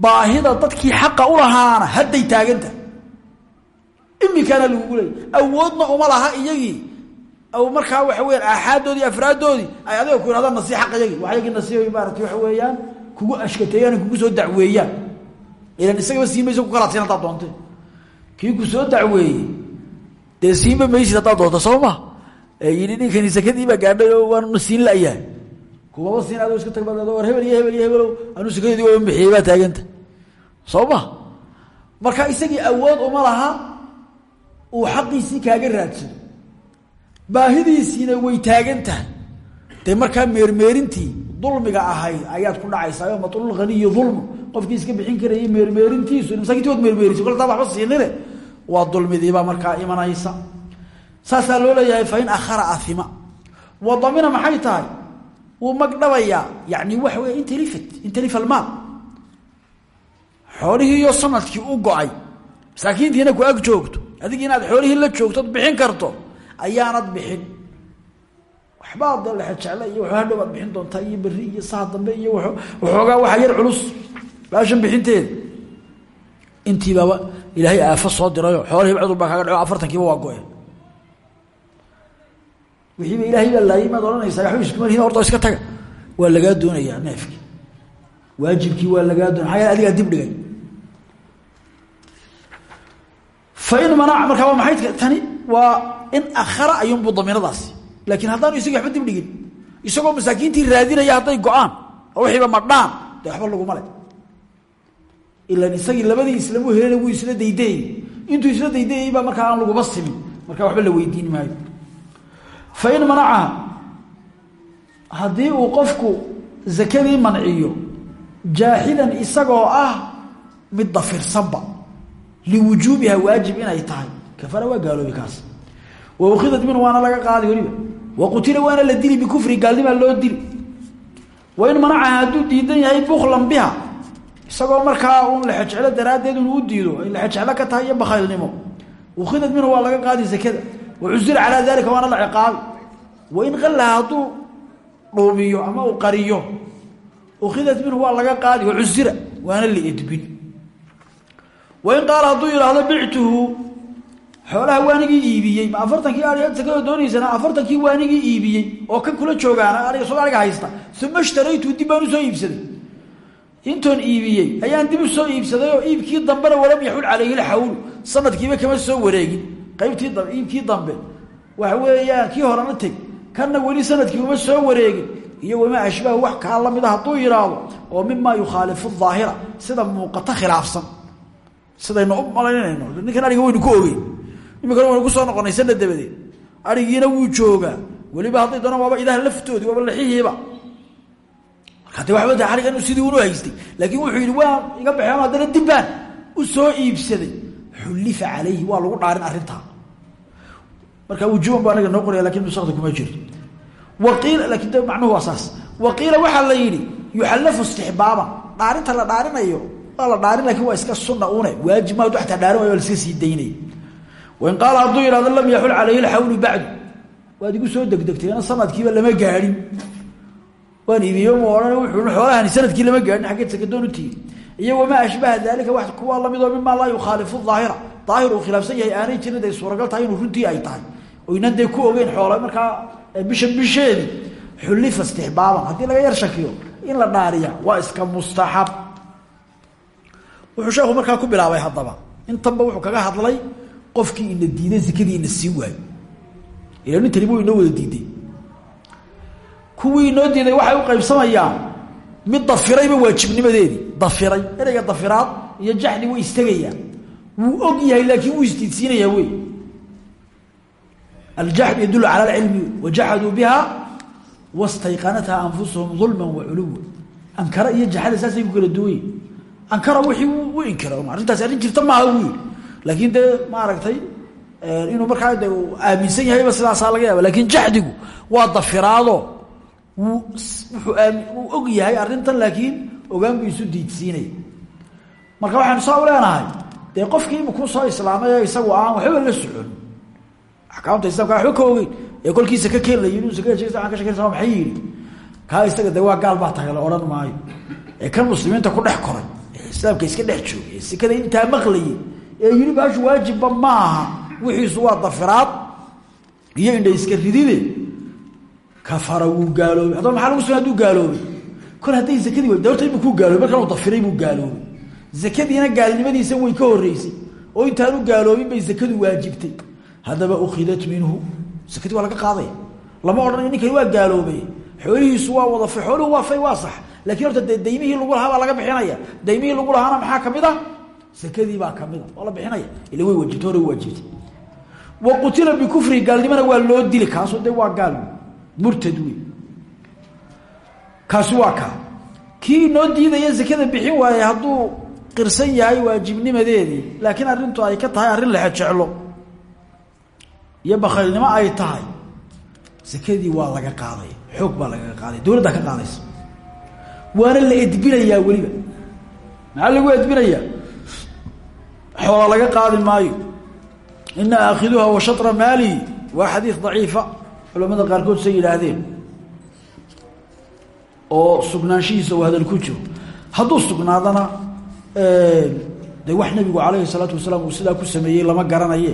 Baahida dadkii xaqa u lahaana hadday taaganta. Imikaana lagugu leeyay awoodna uma laha iyagii. Markaa waxa weyaan aaxaaddoodii afraaddoodii ay adiga ku yidhahdaan nasi xaq iyagii wax yagii nasi maarata waxa weeyaan kugu ashkateeyaan kugu soo dacweeyaan. Ilan isagaba siimaysa ku kalaadsiin haddaad doonte kii ku soo dacweeyey dee siinba maysid haddaad doonto soo ma? Yidhi ninkani gaadhay oo waanuna siin layahay kumaba siin adoo iska tag baad hebel iyo hebel iyo hebelow anuu sakadeedii waa bixiyey baa taaganta. Soo ma? Marka isagii awood uma laha uu xaqiisii kaaga raadsado. Baahidiisiina way taagan tahay. Dee markaa meermeerintii dulmiga ahayd ayaad ku dhacaysaa matlul haniyi ulmu qofkii iska bixin karayay meermeerintiisu masaakinti waad meermeerisa koltaa waxba siinine. Waa dulmidiibaa markaa imanaysa. Saasaa loo leeyahay fain akhara aima wadamina maxay tahay? Wuu magdhabayaa yani waxa wey intalifat intalifa almaal xoolihiiyo sannadkii u go'ay. Masaakiintiina ku ag joogto. Adig inaad xoolihii la joogtood bixin karto ayaanad bixin waxbaa de lexejecle iyo wa hadhow aad bixin doontaa iyo beri iyo saha dambe iyo waxoogaa waxa yar culus. Baashan bixinteeda intiibaaba ilaahay aafo soo dirayo. Xoolihii cudur baa kaaga dhaco afartankiiba waa go-e wixiiba ilaahay baa laayay maad odhanaysaa waxba iskumalhin horta iska taga. Waa lagaa doonayaa neefkii. Waajibkii waa lagaa doonaya maxaa yaele dib dhigay. Fain manaca markaa waa maxay tani? Waa in akhara ayuunbuu damiinadaasi laakiin haddaanu isagii waxba dib dhigin isagoo masaakiintii raadinaya hadday go'aan oo wixiiba madhaan dee waxba laguma le ilan isagii labadii islamu helena wuu isla daydayay intuu isla daydayay baa markaa aan laguma simin. Markaa waxba la weydiin maayo. Fain manacaha haddii uu qofku zakadii manciyo jaaxidan isagoo ah mid dafirsanba liwujuubiha waajib inay tahay. Kafara waa gaaloobi kaas. Wa ukhidat minhu waana laga qaadi weliba wa qutila waana la dili bikufri gaalnimaa loo dili. Wain manacaha hadduu diidan yahay buklan biha. Isagoo markaa un lexejeclo daraaddeed inu u diido ay lexejeclo ka tahay iyo bakhaylnimo. Ukhidat minhu waa laga qaadi zakada. Wacusira calaa dalika waana la ciqaabi wain qallaha hadduu dhuumiyo ama uu qariyo ukhidat minhu waa laga qaadi wacusira xoolaha waanigii iibiyey ma afartankii sakada doonaysana afartankii waanigii iibiyey oo kan kula joogaana aniga soo aniga haysta. Uma ishtaraytu dib baan u soo iibsaday. Intoon iibiyey ayaan dib u soo iibsaday oo iibkii dambena walam yaxul calayhi lxawlu sanadkiiba kama soo wareegin. Qaybtii iibkii dambe. Waxa weeyaan kii horena teg. Kanna weli sannadkii uma soo wareegin. Iyo wamaa ashbahu wax kaa lamida hadduu yidhaahdo oo mimaa yukhaalifu aahira sida muuqato khilaafsan. Sidaynu u malaynayno. Ninkan ariga waynu ku ogeyn iminkana waynu ku soo noqonay sanad arigiina wuu joogaa. Weliba hadday doonaan waaba idaha laftoodii waaba laxihiiba. Marka de waxba de arigan sidii unu haystay. Laakiin wuxuu yidhi waa iga baxeen haddana dibbaan u soo iibsaday. Xullifa calayhi waa lagu dhaarin arrintaa. Marka wujuban bu anaga noo qoraya laakiin kuma jirto waqiila laakiin de macnuhu waa saas. Waqiila waxaa la yidhi yuxallafu istixbaaban dhaarinta la dhaarinayo. Waa dhaarin laakiin waa iska sunna une waajib ma ataa dhaarin waa laska sii daynay wain qaala hadduu yidhahdo lam yaxul calayhi lxawlu bacdu waad igu soo degdegtayna sanadkiiba lama gaadhin waan iibiyo ma odhan wuxuu xoolahani sannadkii lama gaadhin xaggeed sakadoon u tiiri iyo wamaa ashbaha dalika wax kuwa lamidoo mimaa laa yukhaalifu daahira daahir uu khilaafsan yahay aanay jirin ay suuragal tahay inuu runtii bisha bisheedi xullifa istixbaaban haddii laga yar shakiyo in la dhaariya waa iska mustaxab wuxuu sheekhu markaa ku bilaabay haddaba intanba wuxuu kaga hadlay qofkii ina diiday zakadii ina sii waayo. Ila nintani wada diiday. Kuwii inoo diiday waxay u qaybsamayaan mid dafirayba waajibnimadeedii dafiray ereyga dafiraad iyo jaxdi way istagayaan wuu og yahay laakiin wuu isdiidsiinayaa wey. Aljaxd yadulu cala alcilmi wajaxaduu biha wastayqanatha anfusuhum ulma waculuwa ankara iyo jaxada saasay ku kala duwan yihiin ankara wixii u inkira arrintaasi arrin jirta maaha laakiin dee maaragtay inuu markaa de aaminsan yahayba sidaasaa laga yaaba laakiin jaxdigu waa dafiraado. Wuu wuu og yahay arrintan laakiin ogaan buu isu diidsiinaya. Marka waxaanu saa u leenahay dee ku soo islaamay isagu aan waxba la socon axkaamta islamka waxba ka ee kolkiisa ka keenlay inuu sakada sheegsa aan ka shekeynsa maxay yidhi kaa isaga de waa gaal baa la odhan maayo. Ee kan muslimiinta ku dhex koray ee islaamka iska dhex joogay ee sekada intaa maqlayay ee yidhi baashu waajibba ma aha wixiisu waa dafiraad iyo indha iska ridide. Kafara wuu gaaloobay haddaba maxaa lagu sugay haduu gaaloobay kol hadday zakadii wa dawrta imu ku gaaloobay markan dafiray buu gaaloobay zakadiina gaalnimadiisa way ka horeysay oo intaanu gaaloobin bay zakadu waajibtay. Haddaba ukhidat minhu. Sakadii waa laga qaadaya lama odhanayo ninkani waa gaaloobay. Xoolihiisu waa wada fay xooluhu waa fay waa sax. Laakiin horta dee daymihii lagu lahaa baa laga bixinaya. Daymihii lagu lahaana maxaa ka mid a sakadii baa ka mid a waa la ila way waajibtay hore waajibtay wa qutila bikufrihi gaalnimana waa loo dili. Kaasoo de waa gaal murtad wey kaasi waa kaa. Kii noo diidaya zakada bixin waaye hadduu qirsan yahay waajibnimadeedii laakiin arrintu ay ka tahay arrin lexe jeclo. Iyo bakhaylnimo ay tahay. Sakadii waa laga qaadaya xoog baa lagaga qaadaya dowladdaa ka qaadaysa. Waana la edbinayaa weliba. Maxaa lagu edbinayaa xoola laga qaadi maayo. Ina aakhiduha wa shatra maali waa xadiid daciifa. Culamada qaarkood say yidhaahdeen. Oo sugnaanshihiisa uu hadal ku jiro. Hadduu sugnaadana de wax nabigu calayhi salaatu wasalaam uu sidaa ku sameeyey lama garanaye.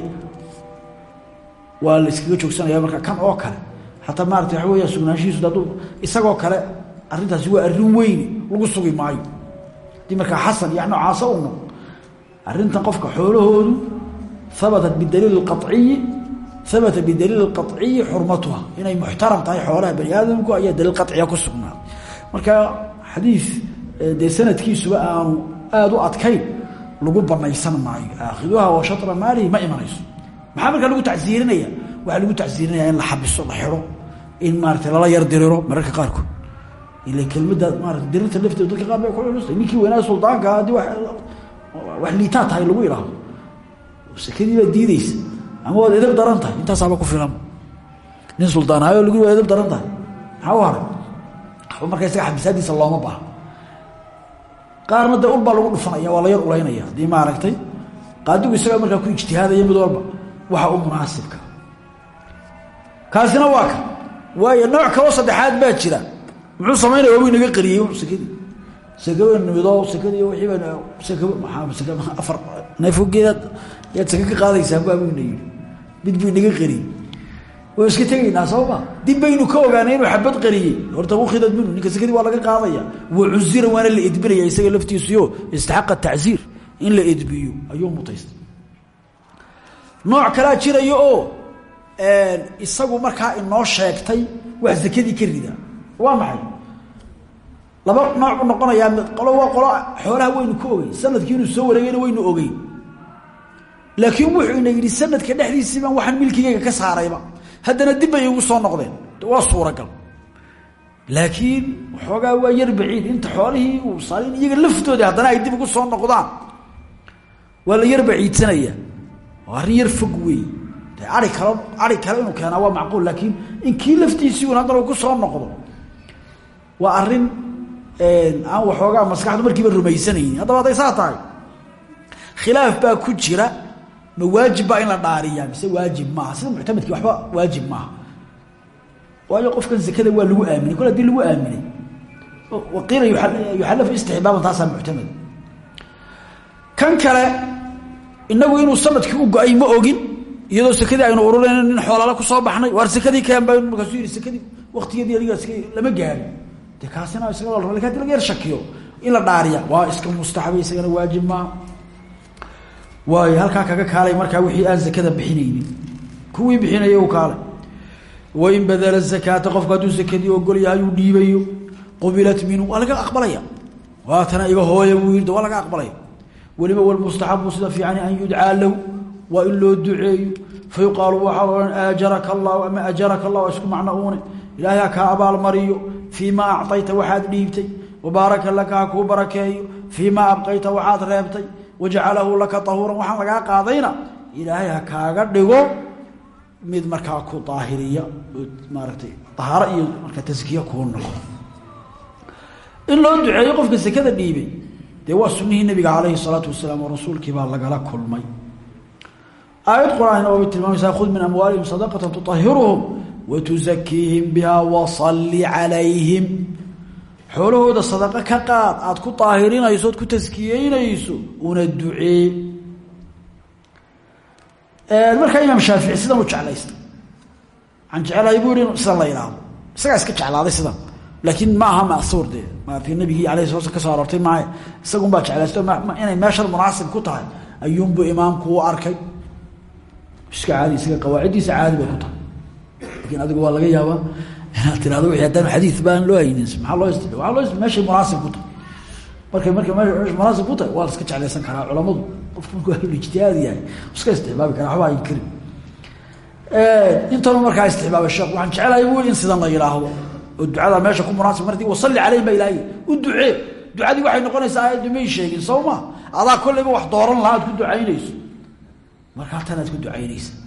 Waa la iskaga joogsanaya marka kan oo kale. Xataa maarata waxa weya sugnaanshihiisu aduu isagoo kale arrintaasi waa arrin weyne lagu sugi maayo. Hadii markaa xasan iyo noocaasa u arintan qofka xoolahoodu abatat bidaliil aiyi abata bidaliil qaciyi xurmatuha inay muxtaram tahay xoolaha bani aadamku ayaa daliil qaciya ku sugnaa. Marka xadiis eh, dee sanadkiisuba aanu aada u adkayn lagu banaysan maayo. Aakhiduha wa shara maalihi ma imanayso. Maxaa markaa lagu tacsiirinaya? Waxaa lagu tacsiirinaya in la xabiso la xiro in maarata lala yar diriro mararka qaarkood. Ila kelmada maarata dirirta lafteed dadka qaar bay ku culustay ninkii weynaa suldaanka wax liitaa tahay lagu idhaahdo sakadii baad diideysa ama waad edab daran tahay. Intaasaaba ku filan. Nin suldaanhayo lagu waad edab daran tahay. Maxaa u haray? Waxba markaa isaga xabisaadiisa looma lagu dhufanaya waa yar ulaynaya haddii maaragtay qaadigu isagaa markaa ku ijtihaadaya mid walba waxa u munaasibka. Kaasina waa ka. Waayo nooc kaloo saddexaad baa jira. Muxuu samaynaya wabu inaga qariyey sakadii sakaba nimido sakadii wiiiba sak afar neefgeedaad yaad saka ka qaadaysaan baa buu ina yidhi mid buu inaga qariyey way iska tegaynaa sooma dib baynu ka ogaanay inuu xabad qariyey horta ukhidad minhu ninka sekadii waa laga qaadaya wacuzira waana la edbinaya isaga laftiisuyo istaxaqa tacziir in la edbiyo ayuu mutaystay nooc kalaa jiraya oo isagu markaa inoo sheegtay wax zakadii ka rida waa maxay laba nooc u noqonayaa qolo waa qolo xoolaha waynu ka ogeyn sannadkii inuu soo wareegayna waynu ogeyn. Laakiin wuxuu ina yidhi sanadka dhexdiisii baan waxaan milkigayga ka saarayba. Haddana dib bay igu soo noqdeen. Waa suuragal. Laakiin waxoogaa waa yar baciid. Inta xoolihii uu saarin iyaga laftooda haddana ay dib ugu soo noqdaan. Waa la yar baciidsanaya. Waa yar fog wey de kale ari kale inuu keenaa waa macquul laakiin in laftiisii un haddana ku soo noqdo waa arrin aan waxoogaa maskaxdu markiiba rumaysanayni haddaba hadday saa khilaaf baa ku jira. Ma waajib baa in la dhaariyaa mise waajib maaha? Sida muctamedkii waxba waajib maaha. Waayo qofkan zakada waa lagu aaminay. Kol haddii lagu aaminay waqiila yuxalafu istixbaaban taasaa muctamad. Kan kale inagu inuu sannadkii u go'ay ma ogin iyadoo sakadii aynu ururayna nin xoolaala ku soo baxnay. Waar sakadii keen ba markaasuu yihi sakadii waktigeedii adiga lama gaari de kaasina isaga hadi laga yar shakiyo in la dhaariya waa iska mustaxabay isagana waajib maaha waayo halkaa kaga kaalay markaa wixii aan zakada bixinaynin. Kuwii bixinaya u kaalay. Wain badala zakaata qofku hadduu sakadii ogol yahay uu dhiibayo. Qubilat minhu waa laga aqbalaya. Waatana iga hooya buu yidhi waa laga aqbalaya. Weliba walmustaxabu sida fiicani an yudcaa lahu waa in loo duceeyo. Fa yuqaalu waxaa odhan aajaraka allahu ama ajaraka allah isku macno uune. Ilaahay ha kaa abaalmariyo fii maa acطayta waxaad dhiibtay wabaaraka laka ha kuu barakeeyo fii maa abqayta waxaad reebtay wajacalahu laka ahuuran waxaan lagaa qaadayna ilaahay ha kaaga dhigo mid markaa ku daahiriya maaratay ahaaro iyo markaa taskiya kuu noqdo in loo duceeyo qofka sekada dhiibay dee waa sunihii nabiga calayhi salaatu wasalaam oo rasuulkii baa lagala kulmay aayad qur'aanna watuzakiihim biha wasalli calayhim xoolahooda sadaqo ka qaad aada ku daahirinayso ood ku taskiyeynayso una ducee markaa imaam shaafici sidan u jeclaysta waxaan jecelahay buu yihi sidan la yidhaahdo isagaa iska jeclaaday sidan laakiin ma aha masuur dee maatii nabigii alayh sala sl ka soo aroortay maaha isagun baa jeclaysto inay meeshan munaasib ku tahay ayuunbuu imaamku u arkay iska caadi isaga qawaaciddiisa caadi bay ku laakiin adigu waa laga yaabaa inaad tirahdo wixii haddaan xadiid baan loo haynin maxaa loo ist waa loo meeshay munaasib ku tahay. Markay markay meesha munaasib ku tahay waa la iska jeclaysan karaa culamadu. Qofku markuu ahlu ijtihaad yahay iska istixbaabi karaa waxba ayn karin. Intanu markaa istixbaabay sheekh waxaan jecelahay bu in sidan la yidhaahdo oo ducada meesha ku munaasib marti wasalli caleyhim ba ilaahay u ducee. Ducadii waxay noqonaysaa aayaddu may sheegin soo ma? Adaa kollayba wax dooran ducaynaysa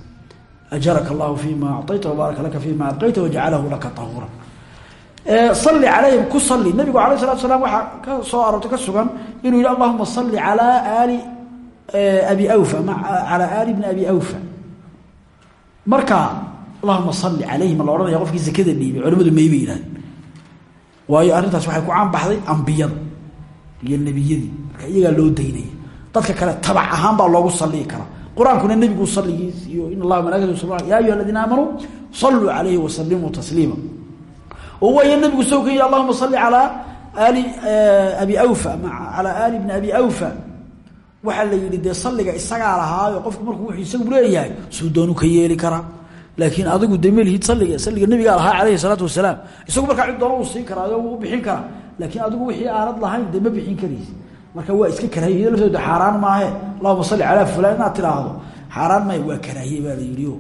ajaraka allahu fima acطayta wabaaraka laka fima abqayta wajacalahu laka tahuura salli calayhim ku salli nabigu alayh salatu salaam waxaa ka soo aroortay ka sugan inuu yihi allahuma salli calaa aali abi awfa calaa aali bni abi awfa marka allahuma salli calayhim la odhanaya qofkii zakada dhiibay culamadu mayba yidhahdeen waayo arrintaas waxay ku caanbaxday ambiyada iyo nebiyadii marka iyagaa loo daynaya dadka kale tabac ahaan baa loogu sallii karaa qur'aankuna nebigu salligiis iyo in allaha malaikatu sal ya ayuha aladiina aamanuu saluu calayhi wasalimuu tasliima. Oo waaya nebigu soo yihi allahuma salli calaa aali abi awfa calaa aali bni abi awfa. Waxaa la yidhi dee salliga isagaa lahaayo qofku markuu wuxuu isagu leeyahay suu ka yeeli karaa laakiin adigu de melihid salliga salliga nabigaa lahaa calayhi salaatu wasalaam. Isagu markaa cid doona uu siin karaayo uu bixin karaa. Laakiin adigu wixii aanad lahayn dee ma bixin karaysi marka waa iska karaahiye laftooda xaaraan maahe allahuma salli calaa fulaan inaad tiraahdo xaaraan waa karaahiye baa la yidhi o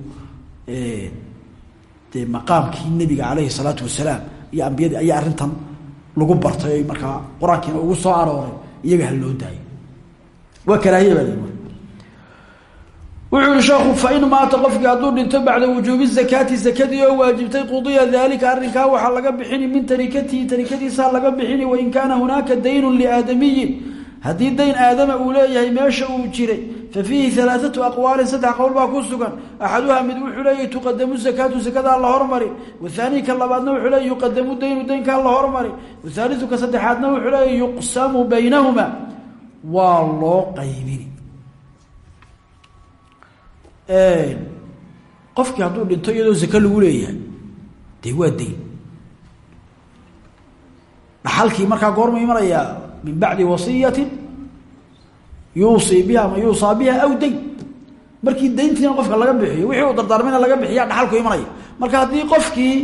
dee maqaamkii nebiga calayhi salaatu wasalaam iyo ambiyadii ayaa arrintan lagu bartay markaa qur'aankiina ugu soo arooray iyaga ha loo daayo. Waa karaahiye baa la yidhi. Wuxuu yihi sheekhu fain maata qofkii hadduu dhinto bacda wujuubi zakaati zakadii oo waajibtay qudiya daalika arrinkaa waxaa laga bixini min tarikatihi tarikadiisaa laga bixini wain kaana hunaaka daynun liaadamiyin haddii dayn aadama uu leeyahay meesha uu jiray fa fiihi alaaatu aqwaalin saddex qowl baa ku sugan. Axaduha mid wuxuu leeyahy tuqadamu zakaatu zakadaa la hormari wathaanii ka labaadna wuxuu leeya yuqadamu daynu daynkaa la hormari wathaaliu ka saddexaadna wuxuu leeya yuqsamu baynahuma. Waa loo qaybini qofkii hadduu dhinto iyadoo zake lagu leeyahay dee waa dayn dhaxalkii markaa goorma imanayaa min bacdi wasiyatin yuusii biha ma yuusaa biha aw dayn. Markii dayntiina qofka laga bixiyo wixii uu dardaarmayna laga bixiya dhaxalku imanaya. Marka haddii qofkii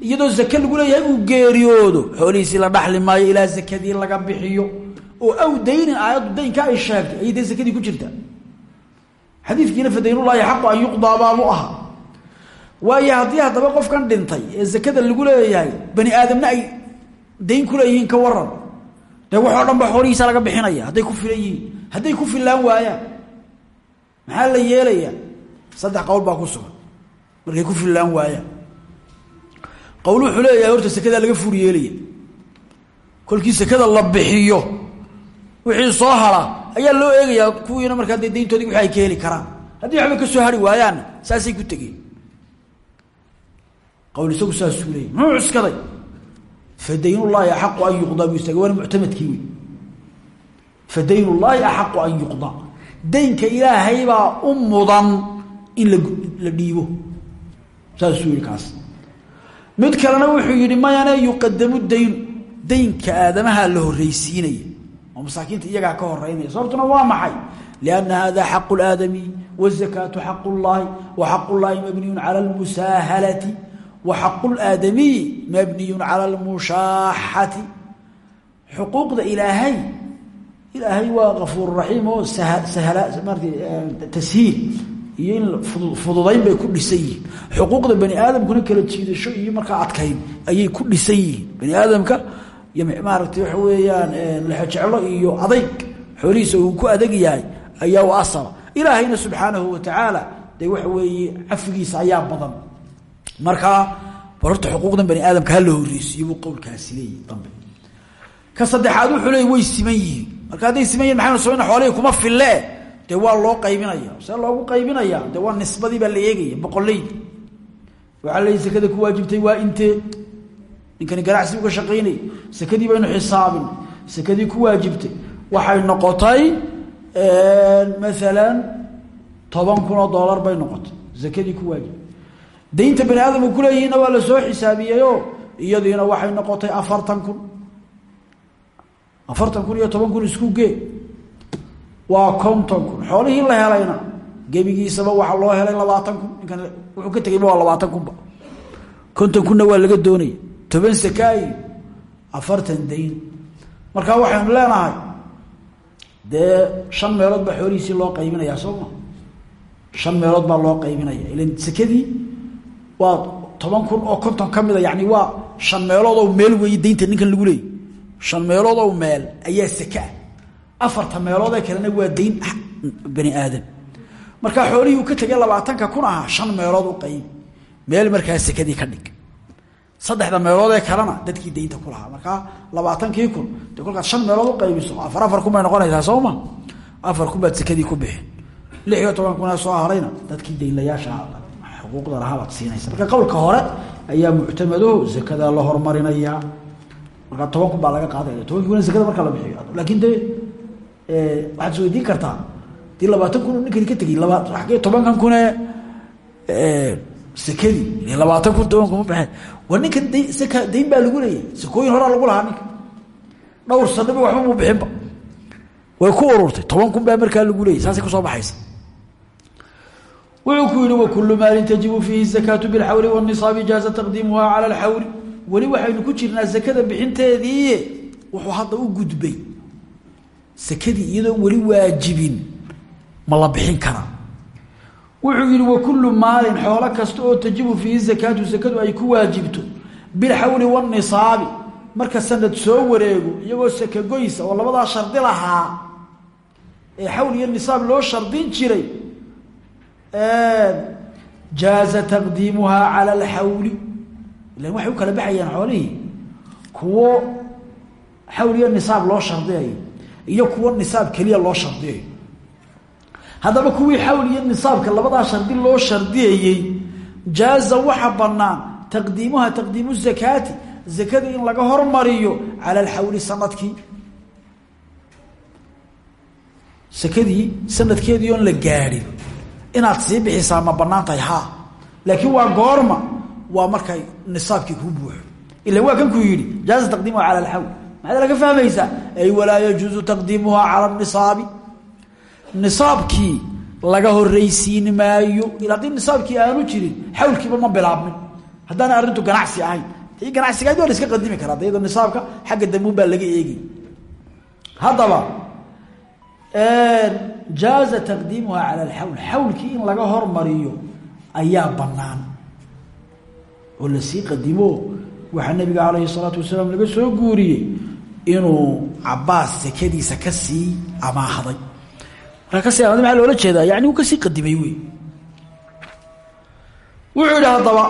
iyadoo zake lagu leeyahay uu geeriyoodo xoolihiisii la dhaxli maayo ilaa zakadii laga bixiyo oo aw daynin aayaddu daynka ay sheegtay ayay dee zakadii ku jirtaa. Xadiidkiina fadaynulaahi xaqu an yuqdaa baabu ahaa. Waayo haddii haddaba qofkan dhintay ee zakada lagu leeyahay bani aadamna ay dayn ku leeyihiin ka waran dee waxoo dhan ba xoolihiisa laga bixinaya. Hadday ku filan yihiin. Hadday ku fillaan waayaan. Maxaa la yeelayaa? Saddex qowl baa ku sugan. Markay ku fillaan waayaan. Qowl wuxuu horta sekadaa laga fur yeelaya kolkii sekada la bixiyo wixii soo hara ayaa loo eegayaa kuwiina markaa dee dayntoodii wixi ay ka heli karaan. Haddii waxba ka soo hari waayaanna saasay ku tegeen. Qawl isagu saasuu leeyay muxuu fadaynullaahi axaqu an yuqdaa buu istaagay waana muctamadkii wey fadaynullaahi axaqu an yuqdaa daynka ilaahay baa u mudan in la dhiibo. Saasuu yihi kaas mid kalena wuxuu yihi mayane yuqadamu daynu daynka aadamaha la horreysiinaya oo masaakiinta iyagaa ka horeynaya sababtuna waa maxay? Lianna hada xaqu laadamiy wazakaatu xaqu llaahi wa xaqu llaahi wa xaqu laadamiy mabniyun cala lmushaaxati xuquuqda ilaahay ilaahay waa kafuur raxiim oo tashiil iyo in fududayn bay ku dhisan yihiin xuquuqda bani aadamkuna kala jiidasho iyo markaa adkayn ayay ku dhisan yihiin bani aadamka iyo maaragtay waxa weeyaan lexojeclo iyo adayg xoolihiisa uu ku adag yahay ayaa u asala ilaahayna subxaanahu watacaala dee waxa ayaa badan markaa bal horta xuquuqdan bani aadamka hala horreysiiyo buu qowlkaasi leeyihi dambe. Ka saddexaad wuxuu leeyay way siman yihiin. Marka hadday siman yihiin maxaynu samayna xoolihii kuma fille. Dee waa loo qaybinaya see loogu qaybinaya dee waa nisbadii baa la eegaya boqoleydi waxaa leeyihi sekada ku waajibtay waa intee ninkani ganacsi uga shaqaynay sekadii baynu xisaabin. Sekadii ku waajibtay. Waxay noqotay maalan toban kun oo dollar bay noqotay. Zakadii ku waajibtay daynta bani aadamku kuleeyihiinna waa la soo xisaabiyeyo iyadiina waxay noqotay afartan kun. Afartan kun iyo toban kun isku gee. Waa konton kun. Xoolihii la helayna gebigiisaba waxaa loo helay labaatan kun. Ninkan wuxuu ka tegayba waa labaatan kunba. Konton kunna waa laga doonaya toban sakaayo afartan dayn. Markaa waxaynu leenahay dee shan meelood baa xoolihiisii loo qaybinayaa soo ma? Shan meelood baa loo qaybinaya ilan sekadii waa toban kun oo konton ka mida yani waa shan meelood oo meel weeye daynta ninkan lagu leeyay. Shan meelood oo meel ayaa sakaa afarta meelood ee kalena waa dayn bani aadam. Markaa xoolihii uu ka tegay labaatanka kun ahaa shan meelood u qayb. Meel markaa sekadii ka dhig. Saddexda meelood ee kalena dadkii daynta ku lahaa. Markaa labaatankii kun de kolkaad shan meelood u qaybiso afar afar kun bay noqonaysaa soo ma? Afar kun baad ku bixin. Lix iyo toban kun ee soo harayna dadkii daynlayaasha xuquuqda lahaa siinaysa marka qowlka hore ayaa muctamado zakada la hormarinayaa markaa toban kun baa laga qaadaya tobankii kun zakada markaa la bixiyo. Laakiin de waxaad weydiin kartaa dii labaatan kun ninkani ka tegey laba agee tobankan kunee sekadii labaatan kun toban kuma baxeen war ninkan d saka dayn baa lagu leeyahy sakooyin horaa lagu lahaa ninka. Dhowr sanaba waxba mu bixinba. Way ku ururtay. Toban kun baa markaa lagu leeyay. Saasay ku soo baxaysa wuxuu ku yihi wakulu maalin tajibu fiihi zakaatu bilxawli wاnisaabi jaaza taqdiimuha cala alxawli weli waxaynu ku jirnaa sakada bixinteedii wuxuu hadda u gudbay sakadii iyadoo weli waajibin ma la bixin karaa wuxuu yihi wakulu maalin xoolo kasta oo tajibu fiihi zakaatu sakadu ay ku waajibto bilxawli wanisaabi marka sanad soo wareego iyagoo sakagoysa oo labadaa shardi lahaa ee xawl iyo nisaab loo shardin jiray jaaza taqdiimuhaa cala alxawli. Ilan waxay u kala baxayaan xoolihii. Kuwo xawl iyo nisaab loo shardiyayo iyo kuwo nisaab keliya loo shardiyayo. Haddaba kuwii xawl iyo nisaabka labadaa shardi loo shardiyayey jaaza waxa bannaan taqdiimuha taqdiimu zakaati zakada in laga hormariyo cala alxawli sannadkii. Sakadii sanadkeedii oon la gaadhin inaad sii bixisaa ma bannaan tahay haa. Laakiin waa goorma waa markay nisaabkii kuu buuxo. Ila waa kan kuu yidhi jaaza taqdiimuha cala alxawl maxaad laga fahmaysaa ay walaa yajuuzu taqdiimuha cala nisaabi nisaabkii laga horraysiin maayo il haddii aanu jirin xawlkiiba ma bilaabmin. Haddaana arrintu ganacsi ahayn tii ganacsigaad waa iska qadimi karaa dayado nisaabka xagga dambuun baa laga eegay haddaba jaaza taqdiimuha cala alxawl xawlkii in laga hormariyo ayaa banaan oo la sii qadimo. Waxaa nabiga calayhi salaatu wasalaam laga soo guuriyey inuu cabaas sekadiisa ka sii amaahday markaa ka sii amaaday maxaa loola jeedaa? Yani uu ka sii qadimay wey wuxuu yidhi haddaba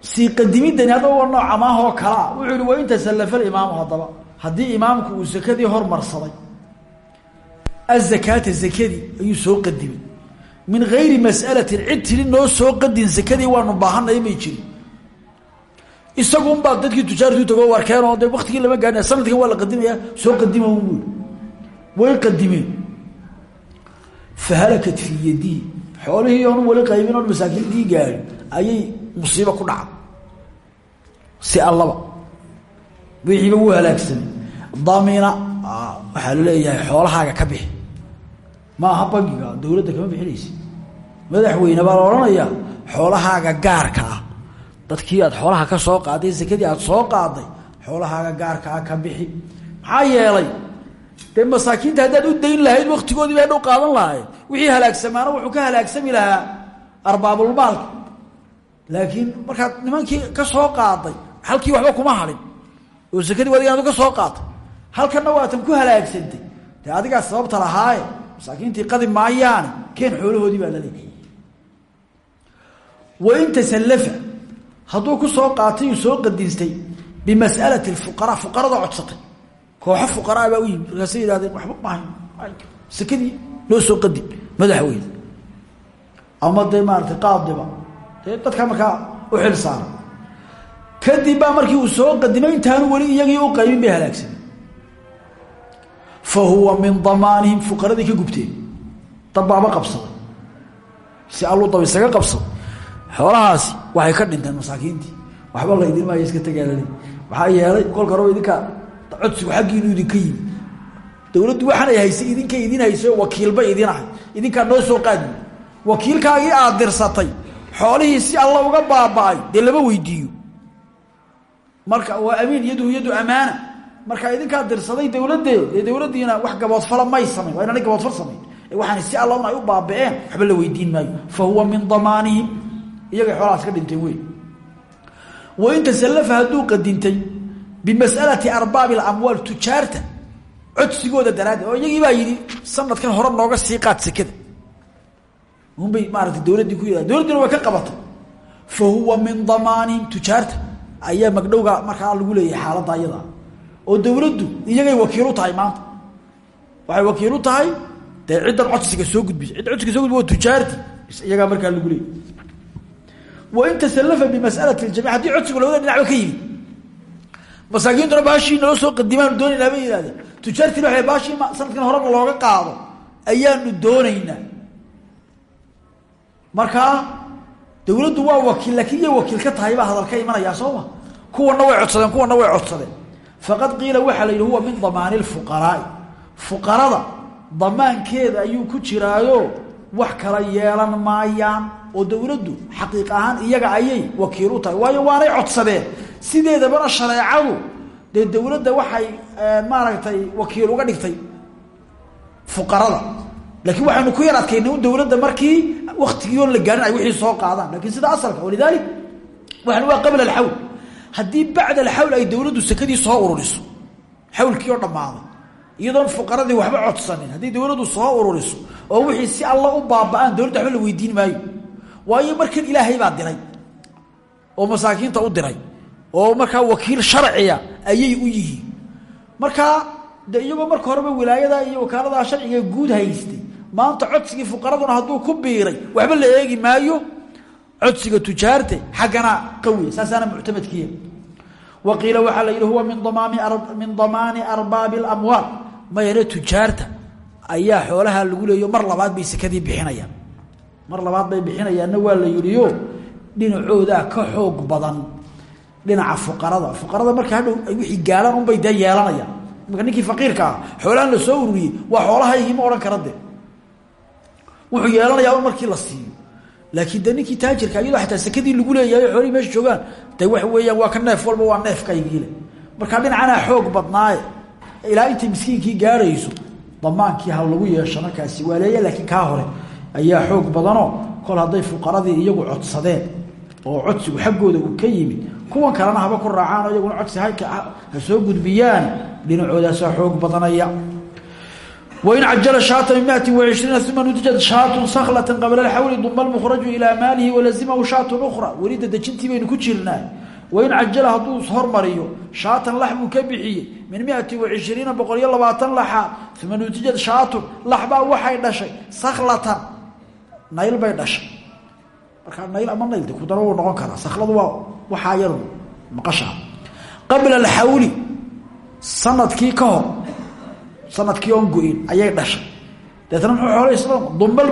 sii qadimidani haddaba waa nooc amaahoo kalea wuxuu yihi wa in tasallafa alimaamu haddaba. Haddii imaamku uu sakadii hormarsaday azakaata zakadii ayuu soo qadimay min gayri mas'alatin cid tiri noo soo qadin sakadii waanu baahanay may jirin isagunbaa dadkii tujaartu tago warkeenoo de waktigii lama gaadhin sanadkan waa la qadimaya soo qadima buui way qadimeen fahalakat fii yadii xoolihii oonu wali qaybin oon masaakiintii gaadhin ayay musiibo ku dhacday si allaba wixiiba wuu halaagsamay damina waxaa la leeyahay xoolahaaga ka bixi ma aha bangiga dawladda kama bixinaysa madaxweyne baa la odhanayaa xoolahaaga gaarka ah. Dadkii aad xoolaha ka soo qaaday sakadii aad soo qaaday xoolahaaga gaarka ah ka bixi. Maxaa yeelay dee masaakiinta haddaad u dayn lahayd waktigoodii bay dhow qaadan lahayd wixii halaagsamaana wuxuu ka halaagsami lahaa arbaabulmaalka. Laakiin markaad nimankii ka soo qaaday halkii waxba kuma hadhin oo sakadii adiga adu ka soo qaatay. Halkanna waatan ku halaagsantay. Dee sababta lahaaye masaakiintii qadi maayaane keen xoolahoodii baa la leeyahay wain tasallafa hadduu ku soo qaatay uu soo qadinstay bimas'alati fuqaraa fuqarada codsatay. Kooxo fuqaraa baa u yimid. Markaasay yihahdeen waxba maahay sakadii loo soo qadim madaxweyne. Ama dee maaratay qaadiba dee dadka markaa u xil saara. Kadib markii uu soo qadimay intaanu weli iyagii u qaybin bay halaagsamay fa huwa min damaanihim fuqaradii ka gubteen dabbaaba qabsaday si alluu dab isaga qabsaday xoolahaasi waxay ka dhinteen masaakiintii. Waxba laydin maayo iska tagaalale maxaa yeelay kolka horeba idinka codsigu xaggiinu idinka yimi dowladdu waxaan ay haysay idinka idin hayso wakiilba idin ahay. Idinkaa noo soo qaadi. Wakiilkaagii aad dirsatay xoolihii si alla uga baaba'ay dee lama weydiiyo. Marka waa amiin yaduhu yadu amaana marka idinkaa dirsaday dowladee dee dowladdiina wax gaboodfala may samayn waa inaanay gaboodfal samayn waxaan si alla un ay u baaba'een waxba la weydiin maayo. Fa huwa min damaanihim. Iyagay xoolahaas ka dhinteen wey wain tasallafa hadduu qadintay bimas'alati arbaabi alamwaal tujaarta codsigooda daraaddeed oo iyagii baa yidhi sanadkan hore nooga sii qaad sekada. Unbay maarata dowladdii ku yidhah dowladdiina way ka qabatay. Fa huwa min damaanihim tujaarta. Ayaa magdhowga markaa lagu leeyahay xaaladda oo dowladdu iyagay wakiilu tahay maanta. Waxay wakiilu tahay dee ciddan codsiga soo gudbisa. Cidda codsiga so gudbi waa tujaarti iyagaa markaa lagu leeyay wain tasallafa bimas'alati ljamic haddii codsigu labada dhinacba ka yimid. Masaakiintuna baashii naloo soo qadimaanu doonaynaa bay yihahdeen tujaartiina waxay baashii sanadkan horena looga qaado. Ayaanu doonaynaa markaa dowladdu waa wakiil laakiin iyo wakiil ka tahay baa hadal ka imanayaa soo ma? Kuwana way codsadeen kuwana way codsadeen faqad qiila waxaa la yidhi huwa min damaani lfuqaraai fuqarada damaankeeda ayuu ku jiraayo wax kala yeelan maayaan oo dowladdu xaqiiq ahaan iyaga ayay wakiil u tahay. Waayo waanay codsadeen. Sideedabana shareecadu dee dowladda waxay maaragtay wakiil uga dhigtay fuqarada. Laakiin waxaynu ku yar adkaynay un dowladda markii waktigii la gaarin ay wixii soo qaadaan. Lakin sida asalka walidaalik waxan waa qabla alxawl haddii bacda alxawl ay dowladdu sakadii soo ururiso xawlkii oo dhammaaday iyadoon fuqaradii waxba codsanin haddii dowladdu soo ururiso oo wixii si alla u baaba-aan dowladda waxba la weydiin maayo waayo markan ilaahay baa diray oo masaakiinta u diray oo markaa wakiil sharciya ayay u yihiin. Markaa de iyagoo marka horeba wilaayada iyo wakaalada sharciga guud haystay maanta codsigii fuqaraduna hadduu ku biiray waxba la eegi maayo codsiga tujaarte xaggana qawiya saasaana muctamadkiya wa qiila waxaa la yidhi huwa min damaami min damaani arbaabi اlamwaal mayane tujaarta ayaa xoolaha lagu leeyo mar labaad bay sekadii bixinayaan. Mar labaad bay bixinayaanna waa la yidhiyo dhinacoodaa ka xoog badan dhinaca fuqarada. Fuqarada marka hadhow wixii gaadhaan unbay dee yeelanayaan. Imaka ninkii faqiirka ah la soo ururiyey waa xoolahaygii ma odhan kara wuxuu yeelanayaa markii la siiyo laakiin de ninkii taajirka iyadoo xataa sekadii lagu leeyahay xoolihii meesha joogaan de waxa weeyaan waa ka neef walba waa neefkaygiile markaa dhinacanaa xoog badnaaye ilaa intay miskiinkii gaarayso damaankii ha lagu yeesho markaasi waa leeya laakiin kaa hore ayaa xoog badanoo kol hadday fuqaradii iyagu codsadeen oo codsigu xaggooda uu ka yimid kuwan kalena haba ku raacaan iyaguna codsi ha soo gudbiyaan dhinacoodaasa xoog badanaya wain cajala shaata min miati waishriina uma nutijat shaatun saklata qabla alxawli duma lmukhraju ilaa maalihi walazimahu shaatun ukhra weli dadejintii baynu ku jirnaa wain cajala hadduu hormariyo shaatan lax buu ka bixiyey min miati waishriina boqol iyo labaatan laxa uma nutijat shaatun laxbaa waxay dhashay saklatan nayl bay dhashay markaa nayl ama nayl de kudaro wuu noqon karaa sakladu waa waxaa yar sannadkii oon go-in ayay dhashay. Deetna muxuu xoolay islam dumbal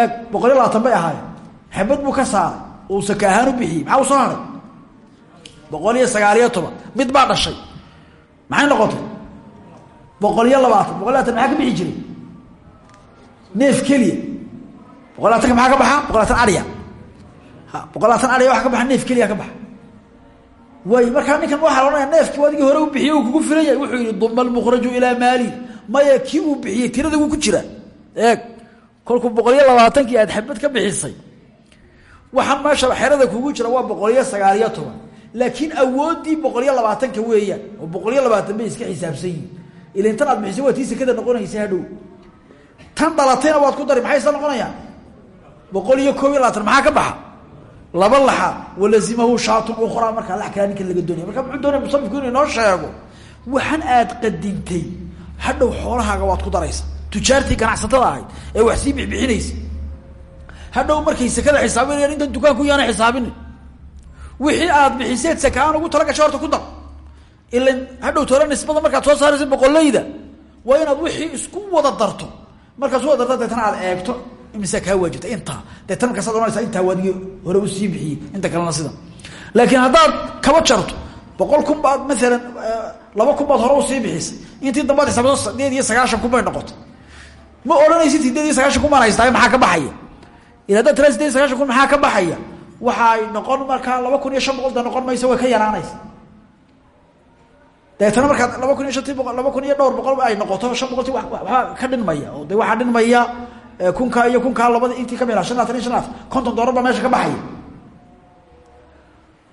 eeg boqol iyo labaatan bay ahaayeen. Xabad buu ka saaray uu saka ahaan u bixiyey maxaa u soo boqol iyo sagaaliyo toban mid baa dhashay. Maxay noqotay? Boqol iyo labaatan boqol iyo labatan maxaa ka bixi jiray? Neef keliya. Boqol labatanka maxaa ka baxa? Boqol labatan ariya. Boqol labaatan ariya waxa ka baxa neef keliya ka baxa. Way markaa ninkan waxaa la odhanaya neefkii adigii hore u bixiyey uu kugu filaya wuxuu yihi duma almukhraju ilaa maali maya kii uu bixiyey? Ku jiraa? Eeg kolkuu boqol iyo labaatankii aad xabad ka bixisay. Waxaan meesha xerada kugu jira waa boqol iyo sagaal iyo toban. Laakiin awooddii boqol iyo labaatanka weeyaan oo boqol iyo labaatan bay iska xisaabsan yihiin ila intan aad bixisay waa tii sekada noqonaysa hadhow tan dhalatayna waad ku dari maxay isla noqonayaan? Boqol iyo labaatan maxaa ka baxa? Laba laxa walazimahu shaatun ukhraa markaa la kala ninkan laga doonaya. Marka muxuu doonaya musanifku inuu sheego? Waxan aad qadintay hadhow xoolahaaga waad ku daraysa. Tujaartii ganacsatada ahayd ee wax sii bixbixinaysa. Hadhow markay sekada xisaabinayaan intan dukaanku yaana xisaabinin wixii aad bixiseed sakaaan ugu tala gashay horta ku dar. Ilan hadhow toola nisbada markaad soo saaraysa boqolayda waa inaad wixii isku wada darto. Markaad isku wada darto aad eegto. Imise kaa waajibta intaa deetan markaasaad ohanaysaa intaa waadigi hore u sii bixiyey. Inta kalena sida. Laakiin haddaad kaba jarto boqol kun baad maalan laba kun baad hore u sii bixisay. Intii dambaad xisaabto sideed iyo sagaashan kun bay noqotay. Ma odhanaysid sideed iyo sagaashan kun baan maxaa ka baxaya? Ila haddaad tira sideed sagaashan kun maxaa ka baxaya? Waxa ay noqon markaa laba kun iyo shan boqol da noqon maysa way ka yaraanaysa dabeetana markaad laba kun iyo shantii boqol laba kun iyo dhowr boqol ay noqoto shan boqolti waxbaa ka dhinmaya oo de waxaa dhinmaya kunkaa iyo kunkaa labada intii ka mila shan laatan iyo shan konton doolar meesha ka baxaya.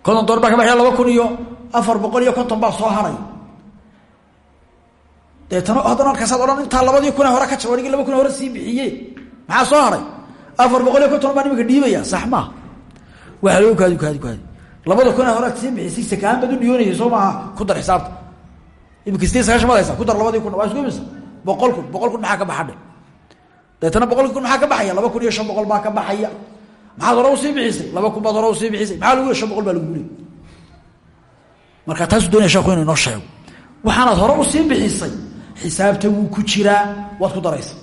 Konton doolar ka baxaya laba kun iyo afar boqol iyo konton baa soo haray deetana haddana markaasaad odhan intaa labadii kun hore ka jaba nigi laba kun hore sii bixiye maxaa soo haray? Afar boqol iyo konton dhiibaya sax maaha waa loo kaadi kaadi kaadi labada kun hore ad sii bixisay sakaan baad u dhiyoonaysa soo maaha ku dar xisaabta. Imika sideed sagaashan baad ku dar labadii kun waa isku imisa boqol kun boqol kun maxaa ka baxadhe deetana boqolki kun maxaa ka baxaya? Laba kun iyo shan boqol baa ka baxaya. Maxaad hore u sii bixisay? Laba kun baad hore u sii bixisay. Maxaa lagu le shan boqol baa lagu leey marka taasuu doonaya sheeku inu sheego. Waxaanaad hore u sii bixisay isaabta wuu ku jiraa waad ku daraysa.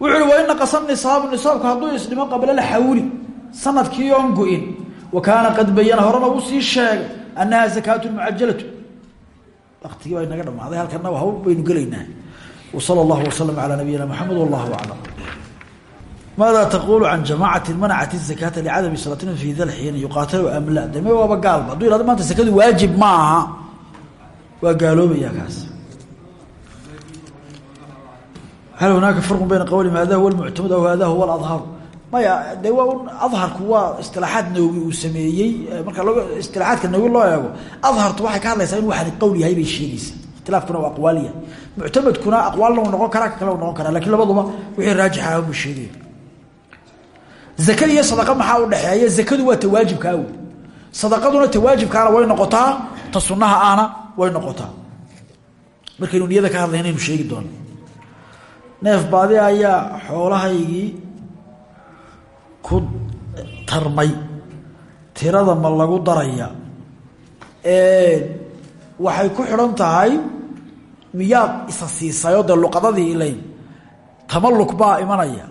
Wuxu uhi wain naqasa nisaabu nisaabka hadduu isdhimo qabla lxawli sannadkii oon go-in. Qad bayana horena uu sii sheegay annaha zakaatu mucajalatu waktigii baa inaga dhamaaday halkana hawl baynu gelaynaa. Wsala allahu waslama alaa nabiyina maxamed wallahu aclam. Maada taqulu can jamaacati manacat zakaata licadami salatin fi dalxiin yuqaatalu am la deme waaba gaalba. Haduu ihahdo maanta sakadu waajib ma aha waa gaaloobaya kaas. hal hnaaka faru bayna qawlihim hada huwa muctamad aw hada huwa aharu maya de waa un aharku waa isilaaad noogi uu sameeyey marka isilaaadka noogi loo eego ahartu waxay ka hadlaysaa inu waxani qawl yahay bay sheegaysaa ikhtilaafkuna waa aqwaal yahay muctamadkuna aqwaalna uu noqon karaa ka noqon karaa laakiin labaduba wixii raajix ah buu sheegaya zakada iyo sadaqa maxaa u dhexeeya zakadu waa tawaajibka aw sadaqaduna tawaajibkaana way noqotaa ta sunaha way noqotaa markaynu niyada ka hadlayna aynu sheegi doona neef baadi ayaa xoolahaygii ku tarmay. Tirada ma lagu daraya. Waxay ku xidhan tahay miyaad isa siisayoo dee luqadadii ilayn tamalluk baa imanaya.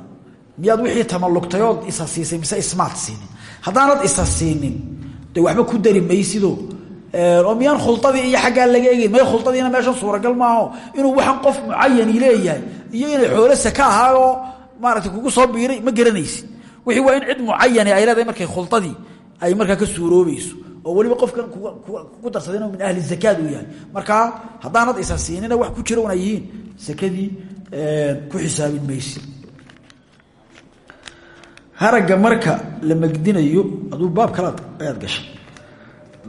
Miyaad wixii tamallugtay ood isa siisay mise ismaad siinin? Haddaanad isa siinin de waxba ku dari maysido oo miyaan khuladii iyo xaggaa laga egeyn may khuladiina meeshan suuragal maaho. Inuu waxaan qof mucayani leeyahay. Iyo inay xoolo saka ahaayoo maarata kugu soo biiray ma garanaysi. Wixii waa in cid mucayani ay leedahay markay khuladii ay markaa ka suuroobayso. Oo weliba qofkan ku darsaday inuu min ahli zakaad uu yahay. Markaa haddaanad isa siinina wax ku jira una yihiin sakadii ku xisaabin maysi haragga marka la megdinayo aduu baab kala ayaad gashay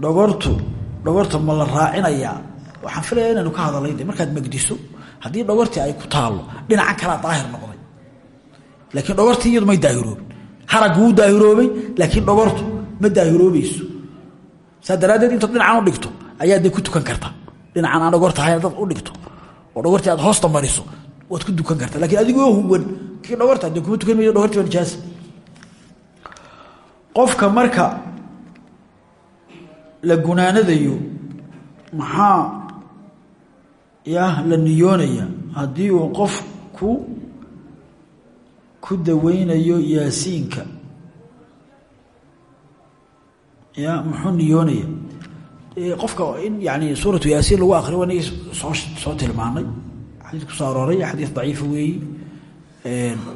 dhogortu dhogorta ma la raacinayaa. Waxaan filaya inaynu ka hadalay markaad megdiso haddii dhogortii ay ku taallo dhinacan kalaa daahir noqday laakiin dhogortii iyadu may daahiroobin. Haraggu wuu daahiroobay laakiin dhogortu ma daahiroobayso. Saa daraaddeed intaad dhinacan u dhigto ayaa de ku tukan karta. Dhinacan aan dhogorta ahayn dad u dhigto. Oo dhogortii aad hoosta mariso waad ku dukan karta. Lakiin adigoo huwan kii dhogorta de kuma tukan mayo dhogortii waa nijaasa qofka marka la gunaanadayo maxaa ya la niyoonaya? Haddii uu qof ku daweynayo yaasiinka ya muxuu niyoonaya? Qofka in yani suuratu yaasiin lagu akriyo wanagii soo soo tilmaanay xadiis ku soo arooray xadiis daciifa weeyi.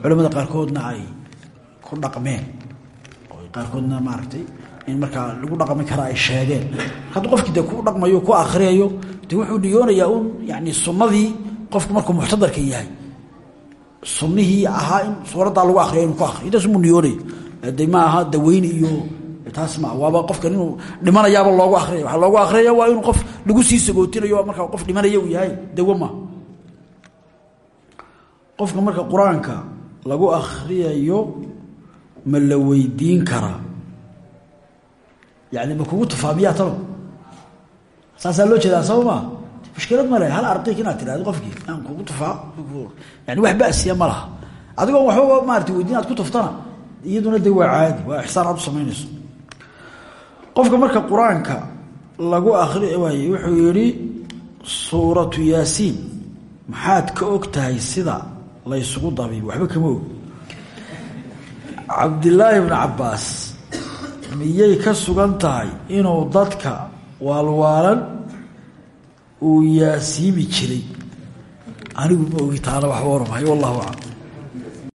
Culamada qaarkoodna ay ku dhaqmeen qaarkoodna maaragtay in markaa lagu dhaqmi kara ay sheegeen. Hadduu qofkii de ku dhaqmayo ku akriyayo de wuxuu niyoonayaa un yani sunnadii qofku markuu muxtadarka yahay. Sunnihii ahaa in suuraddaa lagu akriya inu ku akriyo intaas muu niyoonaya de ma aha daweyn iyo taas ma waaba qofkan inuu dhimanayaaba loogu akriyaya waxaa loogu akriyaya waa inuu qof lagu sii sagootinayo markaa qof dhimanaya uu yahay. Dawo ma qofka marka qur'aanka lagu akriyayo ma la weydiin karaa yani ma kugu tufaa miyaa talo saasaa loo jeedaa saba maa mushkilad ma leh hal ardiik inaad tirahdo qofkii aan kugu tufaa yani wax basiya ma laha adigoon waxbaba maarata weydiin aad ku tuftana iyaduna de waa caadi waa ixsaan aad u samaynayso qofka marka qur'aanka lagu akri waay wuxuu yihi suuratu yaasiin maxaad ka og tahay sida laysugu dabiib waxba kama og miyay ka sugan tahay inuu dadka waalwaalan uu yaasiimi jiray? Anigu ma ogi taana waxba waramahay wallahu aclam